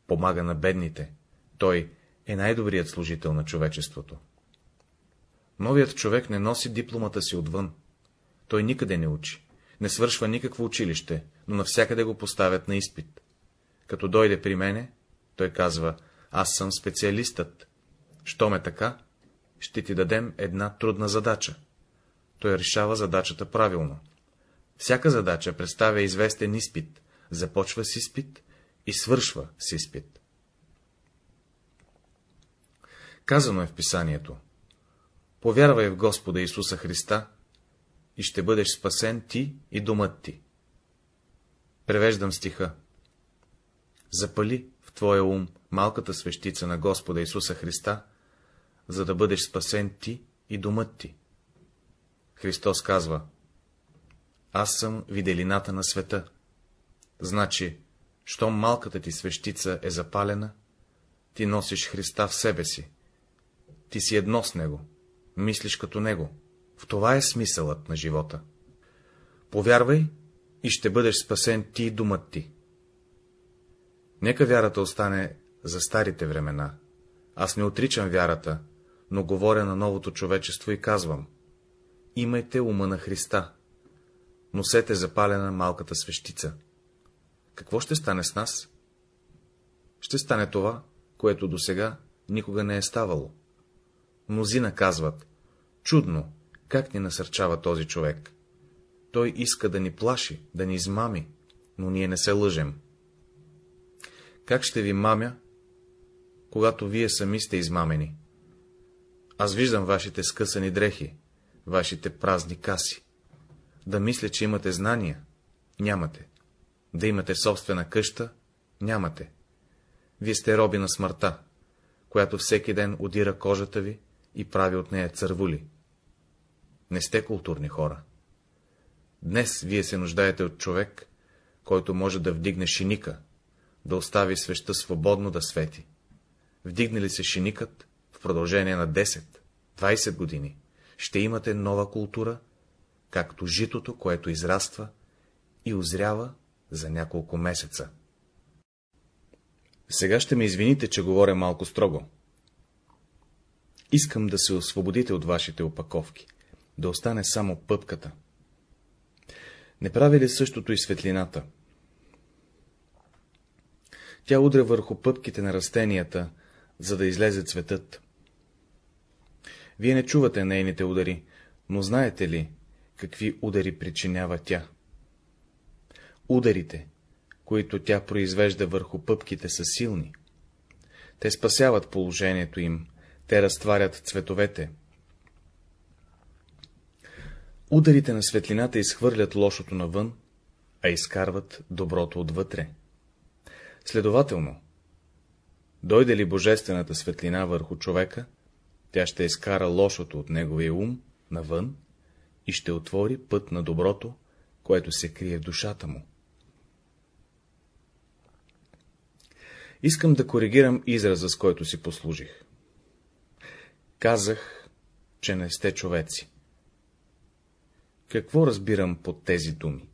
помага на бедните. Той е най-добрият служител на човечеството. Новият човек не носи дипломата си отвън. Той никъде не учи, не свършва никакво училище, но навсякъде го поставят на изпит. Като дойде при мене, той казва, аз съм специалистът. Що ме така, ще ти дадем една трудна задача. Той решава задачата правилно. Всяка задача представя известен изпит, започва с изпит и свършва с изпит. Казано е в писанието. Повярвай в Господа Исуса Христа и ще бъдеш спасен ти и думът ти. Превеждам стиха. Запали в твоя ум малката свещица на Господа Исуса Христа, за да бъдеш спасен ти и думът ти. Христос казва, аз съм виделината на света. Значи, щом малката ти свещица е запалена, ти носиш Христа в себе си. Ти си едно с Него, мислиш като Него. В това е смисълът на живота. Повярвай и ще бъдеш спасен ти и думът ти. Нека вярата остане за старите времена. Аз не отричам вярата, но говоря на новото човечество и казвам. Имайте ума на Христа. Носете запалена малката свещица. Какво ще стане с нас? Ще стане това, което досега никога не е ставало. Мнозина казват, чудно, как ни насърчава този човек. Той иска да ни плаши, да ни измами, но ние не се лъжем. Как ще ви мамя, когато вие сами сте измамени? Аз виждам вашите скъсани дрехи, вашите празни каси. Да мисля, че имате знания? Нямате. Да имате собствена къща? Нямате. Вие сте роби на смъртта, която всеки ден удира кожата ви и прави от нея цървули. Не сте културни хора. Днес вие се нуждаете от човек, който може да вдигне шиника, да остави свеща свободно да свети. Вдигне ли се шиникът в продължение на 10-20 години, ще имате нова култура, както житото, което израства и озрява за няколко месеца. Сега ще ме извините, че говоря малко строго. Искам да се освободите от вашите опаковки, да остане само пъпката. Не прави ли същото и светлината? Тя удря върху пъпките на растенията, за да излезе цветът. Вие не чувате нейните удари, но знаете ли, какви удари причинява тя? Ударите, които тя произвежда върху пъпките, са силни. Те спасяват положението им, те разтварят цветовете. Ударите на светлината изхвърлят лошото навън, а изкарват доброто отвътре. Следователно, дойде ли божествената светлина върху човека, тя ще изкара лошото от неговия ум навън и ще отвори път на доброто, което се крие в душата му. Искам да коригирам израза, с който си послужих. Казах, че не сте човеци. Какво разбирам под тези думи?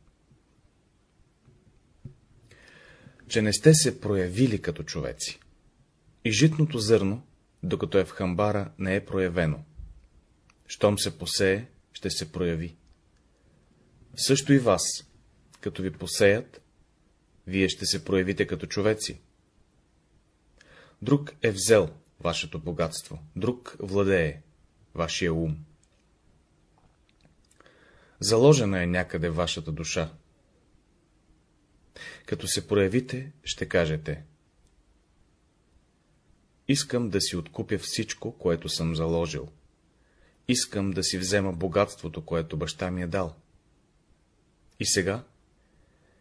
Че не сте се проявили като човеци. И житното зърно, докато е в хамбара, не е проявено. Щом се посее, ще се прояви. Също и вас, като ви посеят, вие ще се проявите като човеци. Друг е взел вашето богатство, друг владее вашия ум. Заложена е някъде вашата душа. Като се проявите, ще кажете Искам да си откупя всичко, което съм заложил. Искам да си взема богатството, което баща ми е дал. И сега,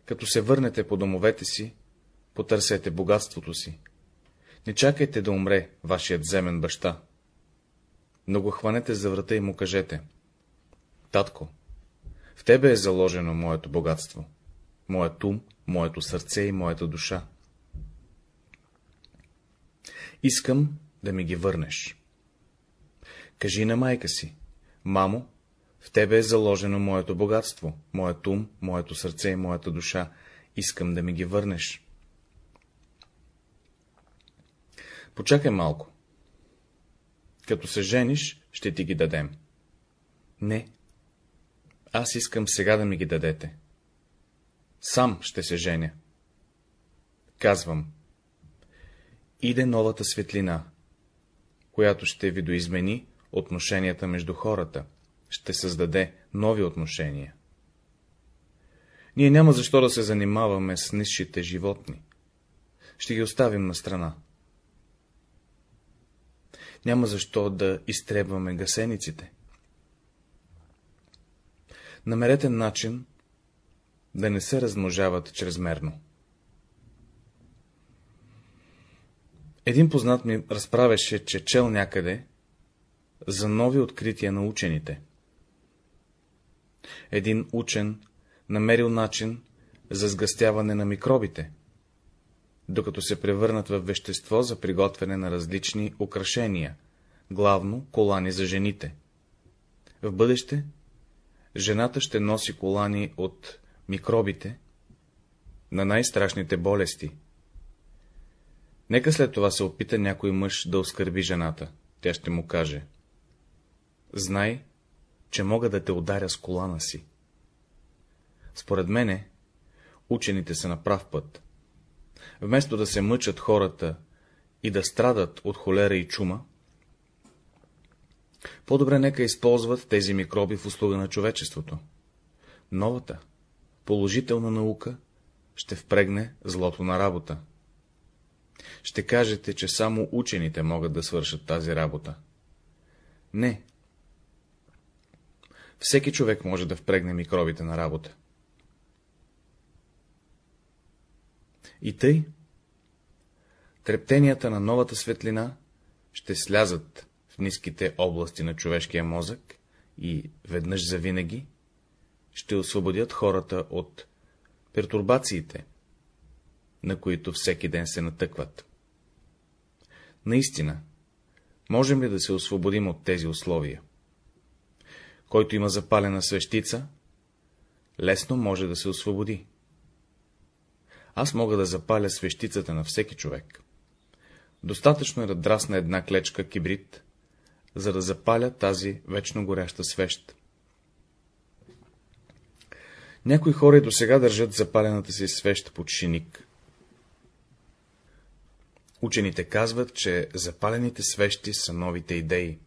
като се върнете по домовете си, потърсете богатството си. Не чакайте да умре вашият земен баща. Но го хванете за врата и му кажете. Татко, в тебе е заложено моето богатство, моят ум, моето сърце и моята душа. Искам да ми ги върнеш. Кажи на майка си, мамо, в тебе е заложено моето богатство, моят ум, моето сърце и моята душа. Искам да ми ги върнеш. Почакай малко. Като се жениш, ще ти ги дадем. Не. Аз искам сега да ми ги дадете. Сам ще се женя. Казвам. Иде новата светлина, която ще видоизмени отношенията между хората, ще създаде нови отношения. Ние няма защо да се занимаваме с низшите животни. Ще ги оставим на страна. Няма защо да изтребваме гасениците. Намерете начин да не се размножават чрезмерно. Един познат ми разправяше, че чел някъде за нови открития на учените. Един учен намерил начин за сгъстяване на микробите, докато се превърнат в вещество за приготвяне на различни украшения, главно колани за жените. В бъдеще жената ще носи колани от микробите на най-страшните болести. Нека след това се опита някой мъж да оскърби жената. Тя ще му каже. Знай, че мога да те ударя с колана си. Според мене, учените са на прав път. Вместо да се мъчат хората и да страдат от холера и чума, по-добре нека използват тези микроби в услуга на човечеството. Новата, положителна наука ще впрегне злото на работа. Ще кажете, че само учените могат да свършат тази работа. Не. Всеки човек може да впрегне микробите на работа. И тъй, трептенията на новата светлина ще слязат в ниските области на човешкия мозък и веднъж завинаги ще освободят хората от пертурбациите, на които всеки ден се натъкват. Наистина, можем ли да се освободим от тези условия? Който има запалена свещица, лесно може да се освободи. Аз мога да запаля свещицата на всеки човек. Достатъчно е да драсна една клечка кибрид, за да запаля тази вечно горяща свещ. Някои хора и до сега държат запалената си свещ под шиник. Учените казват, че запалените свещи са новите идеи,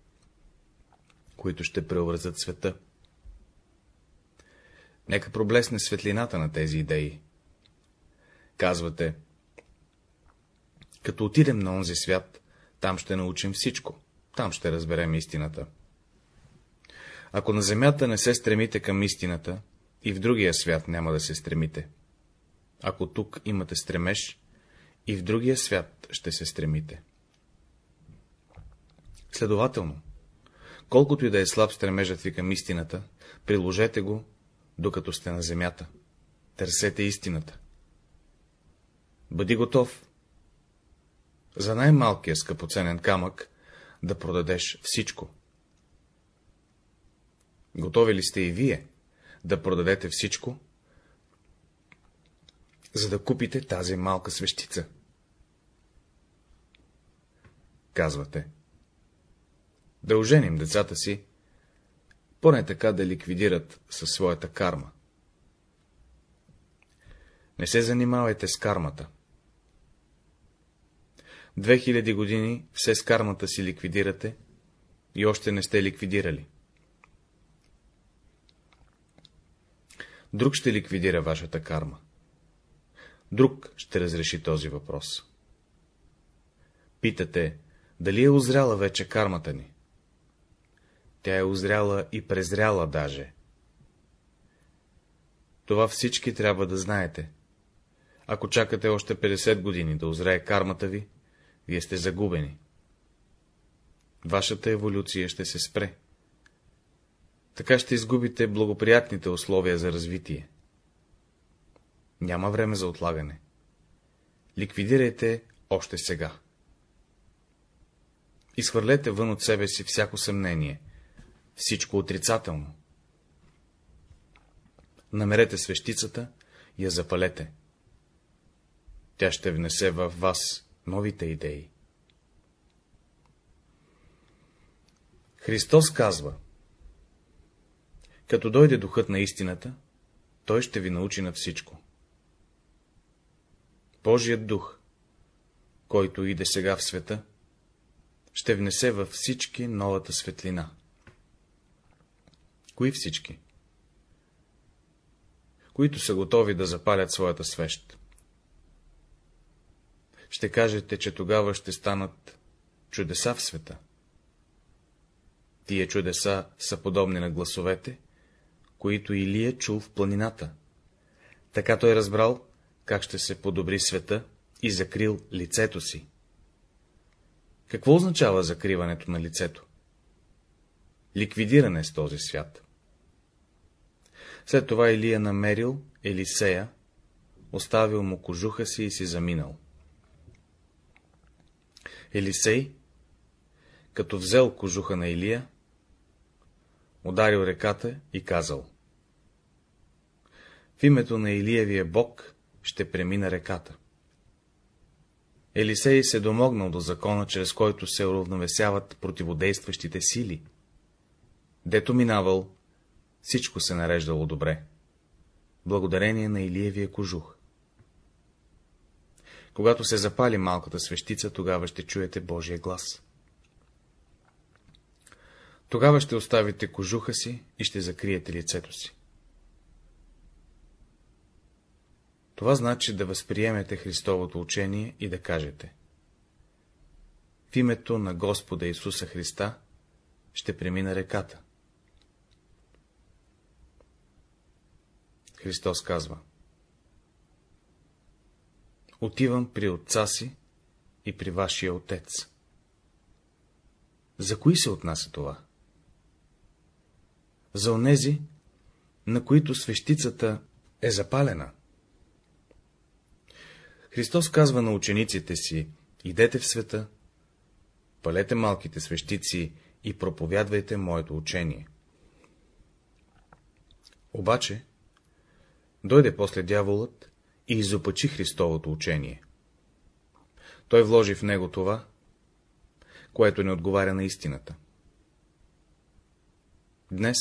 които ще преобразят света. Нека проблесне светлината на тези идеи. Казвате, като отидем на онзи свят, там ще научим всичко, там ще разберем истината. Ако на земята не се стремите към истината, и в другия свят няма да се стремите. Ако тук имате стремеж, и в другия свят ще се стремите. Следователно, колкото и да е слаб стремежът ви към истината, приложете го, докато сте на земята. Търсете истината. Бъди готов. За най-малкия скъпоценен камък да продадеш всичко. Готови ли сте и вие да продадете всичко, за да купите тази малка свещица? Казвате. Да оженим децата си, поне така да ликвидират със своята карма. Не се занимавайте с кармата. Две хиляди години все с кармата си ликвидирате и още не сте ликвидирали. Друг ще ликвидира вашата карма. Друг ще разреши този въпрос. Питате, дали е озряла вече кармата ни? Тя е озряла и презряла даже. Това всички трябва да знаете. Ако чакате още 50 години да озрее кармата ви, вие сте загубени. Вашата еволюция ще се спре. Така ще изгубите благоприятните условия за развитие. Няма време за отлагане. Ликвидирайте още сега. Изхвърлете вън от себе си всяко съмнение, всичко отрицателно. Намерете свещицата и я запалете. Тя ще внесе във вас новите идеи. Христос казва, като дойде духът на истината, той ще ви научи на всичко. Божият дух, който иде сега в света, ще внесе във всички новата светлина. Кои всички? Които са готови да запалят своята свещ. Ще кажете, че тогава ще станат чудеса в света. Тия чудеса са подобни на гласовете, които Илия чул в планината. Така той разбрал, как ще се подобри света и закрил лицето си. Какво означава закриването на лицето? Ликвидиране с този свят. След това Илия намерил Елисея, оставил му кожуха си и си заминал. Елисей, като взел кожуха на Илия, ударил реката и казал В името на Илиевия бог ще премина реката. Елисей се домогнал до закона, чрез който се уравновесяват противодействащите сили. Дето минавал, всичко се нареждало добре. Благодарение на Илиевия кожух. Когато се запали малката свещица, тогава ще чуете Божия глас. Тогава ще оставите кожуха си и ще закриете лицето си. Това значи да възприемете Христовото учение и да кажете В името на Господа Исуса Христа ще премина реката. Христос казва Отивам при отца си и при вашия отец. За кои се отнася това? За онези, на които свещицата е запалена. Христос казва на учениците си, идете в света, палете малките свещици и проповядвайте моето учение. Обаче, дойде после дяволът и изопачи Христовото учение. Той вложи в него това, което не отговаря на истината. Днес,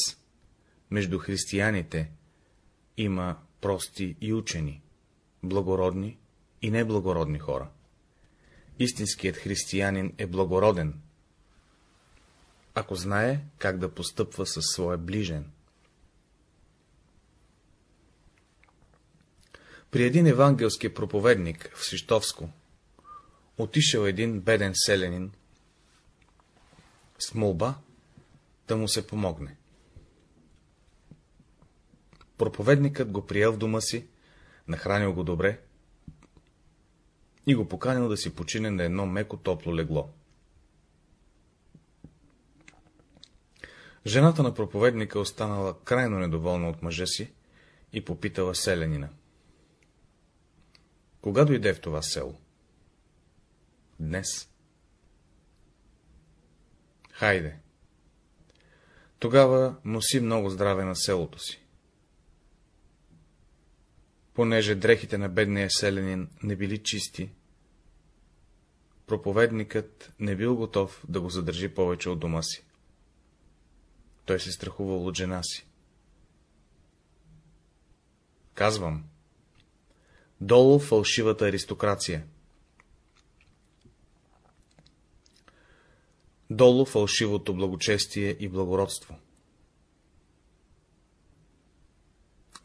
между християните, има прости и учени, благородни и неблагородни хора. Истинският християнин е благороден, ако знае как да постъпва със своя ближен. При един евангелски проповедник в Свищовско отишъл един беден селянин с молба да му се помогне. Проповедникът го приел в дома си, нахранил го добре и го поканил да си почине на едно меко топло легло. Жената на проповедника останала крайно недоволна от мъжа си и попитала селянина. Кога дойде в това село? Днес. Хайде. Тогава носи много здраве на селото си. Понеже дрехите на бедния селянин не били чисти, проповедникът не бил готов да го задържи повече от дома си. Той се страхувал от жена си. Казвам, долу фалшивата аристокрация. Долу фалшивото благочестие и благородство.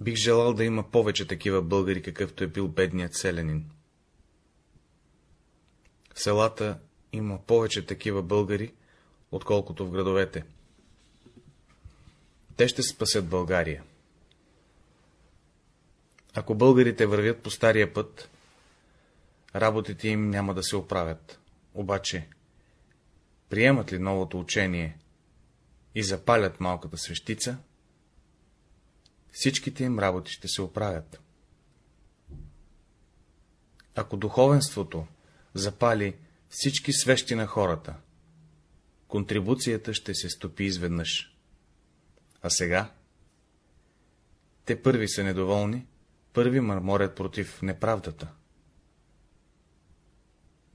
Бих желал да има повече такива българи, какъвто е бил бедният селянин. В селата има повече такива българи, отколкото в градовете. Те ще спасят България. Ако българите вървят по стария път, работите им няма да се оправят. Обаче, приемат ли новото учение и запалят малката свещица, всичките им работи ще се оправят. Ако духовенството запали всички свещи на хората, контрибуцията ще се стопи изведнъж. А сега? Те първи са недоволни, първи мърморят против неправдата.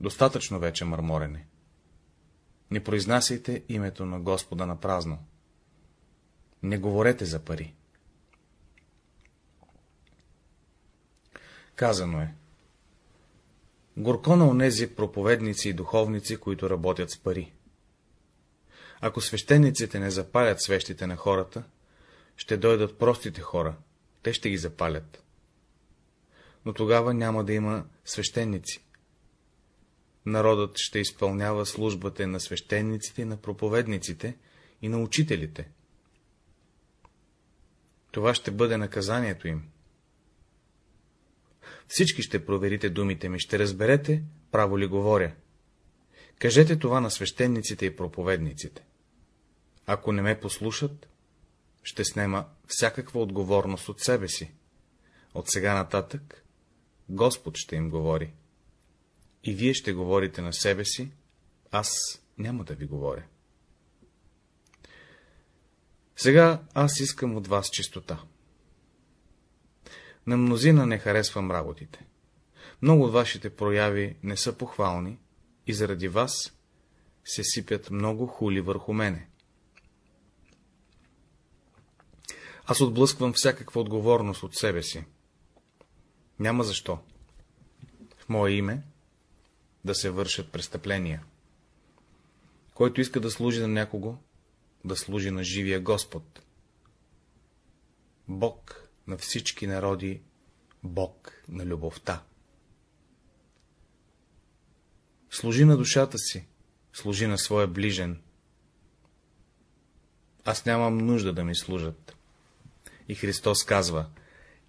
Достатъчно вече мърморене. Не произнасяйте името на Господа на празно. Не говорете за пари. Казано е. Горко на онези проповедници и духовници, които работят с пари. Ако свещениците не запалят свещите на хората, ще дойдат простите хора, те ще ги запалят. Но тогава няма да има свещеници. Народът ще изпълнява службата на свещениците, на проповедниците и на учителите. Това ще бъде наказанието им. Всички ще проверите думите ми, ще разберете, право ли говоря. Кажете това на свещениците и проповедниците. Ако не ме послушат, ще снема всякаква отговорност от себе си. От сега нататък Господ ще им говори. И вие ще говорите на себе си, аз няма да ви говоря. Сега аз искам от вас чистота. На мнозина не харесвам работите. Много от вашите прояви не са похвални и заради вас се сипят много хули върху мене. Аз отблъсквам всякаква отговорност от себе си. Няма защо. В мое име да се вършат престъпления. Който иска да служи на някого, да служи на живия Господ. Бог на всички народи, Бог на любовта. Служи на душата си, служи на своя ближен. Аз нямам нужда да ми служат. И Христос казва,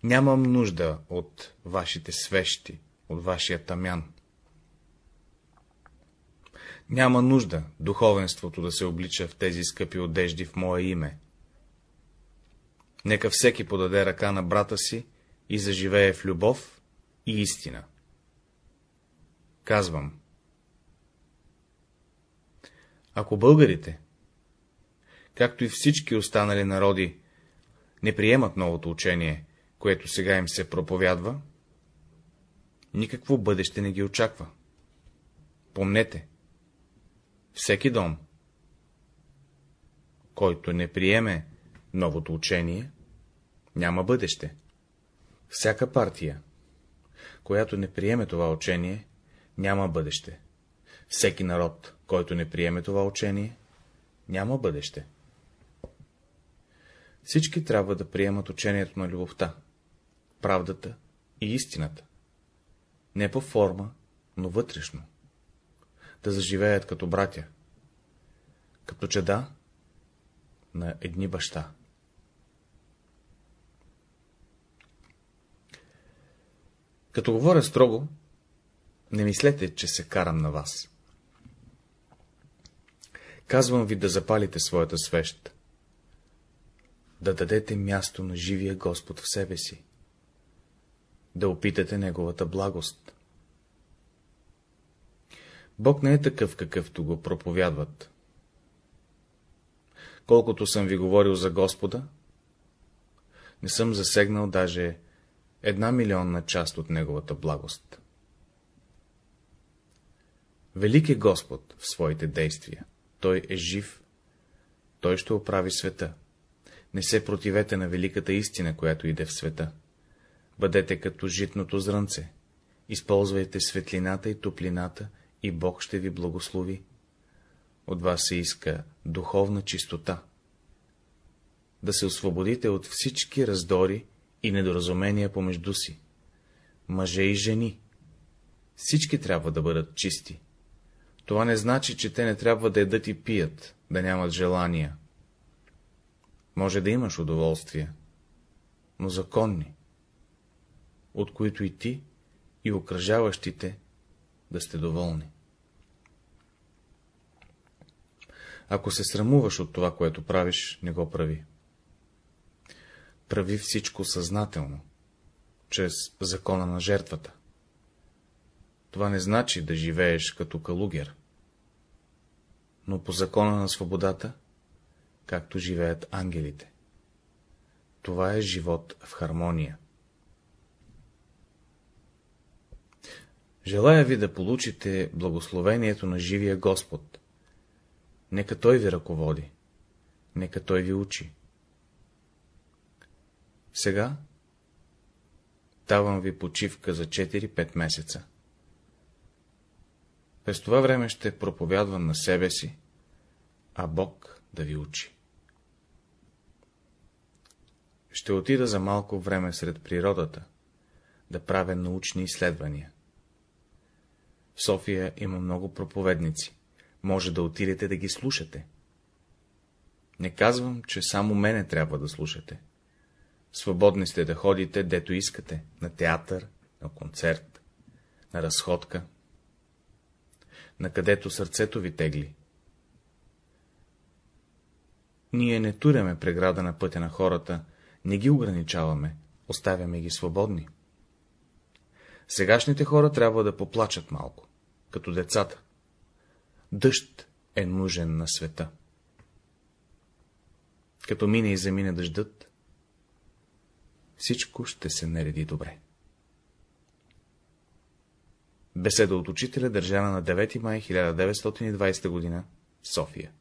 нямам нужда от вашите свещи, от вашия тамян. Няма нужда духовенството да се облича в тези скъпи одежди в мое име. Нека всеки подаде ръка на брата си и заживее в любов и истина. Казвам. Ако българите, както и всички останали народи, не приемат новото учение, което сега им се проповядва, никакво бъдеще не ги очаква. Помнете, всеки дом, който не приеме новото учение, няма бъдеще. Всяка партия, която не приеме това учение, няма бъдеще. Всеки народ, който не приеме това учение, няма бъдеще. Всички трябва да приемат учението на любовта, правдата и истината. Не по форма, но вътрешно. Да заживеят като братя, като чеда на едни баща. Като говоря строго, не мислете, че се карам на вас. Казвам ви да запалите своята свещ, да дадете място на живия Господ в себе си, да опитате Неговата благост. Бог не е такъв, какъвто го проповядват. Колкото съм ви говорил за Господа, не съм засегнал даже една милионна част от Неговата благост. Велик е Господ в своите действия. Той е жив. Той ще оправи света. Не се противете на великата истина, която иде в света. Бъдете като житното зрънце. Използвайте светлината и топлината и Бог ще ви благослови. От вас се иска духовна чистота. Да се освободите от всички раздори и недоразумения помежду си. Мъже и жени. Всички трябва да бъдат чисти. Това не значи, че те не трябва да едат и пият, да нямат желания. Може да имаш удоволствия, но законни, от които и ти, и окръжаващите да сте доволни. Ако се срамуваш от това, което правиш, не го прави. Прави всичко съзнателно, чрез закона на жертвата. Това не значи да живееш като калугер, но по закона на свободата, както живеят ангелите. Това е живот в хармония. Желая ви да получите благословението на живия Господ. Нека Той ви ръководи, нека Той ви учи. Сега давам ви почивка за 4-5 месеца. През това време ще проповядвам на себе си, а Бог да ви учи. Ще отида за малко време сред природата, да правя научни изследвания. В София има много проповедници. Може да отидете да ги слушате. Не казвам, че само мене трябва да слушате. Свободни сте да ходите, дето искате, на театър, на концерт, на разходка, на където сърцето ви тегли. Ние не туряме преграда на пътя на хората, не ги ограничаваме, оставяме ги свободни. Сегашните хора трябва да поплачат малко, като децата. Дъжд е нужен на света. Като мине и замине дъждът, всичко ще се нареди добре. Беседа от учителя, държана на 9 май 1920 г. София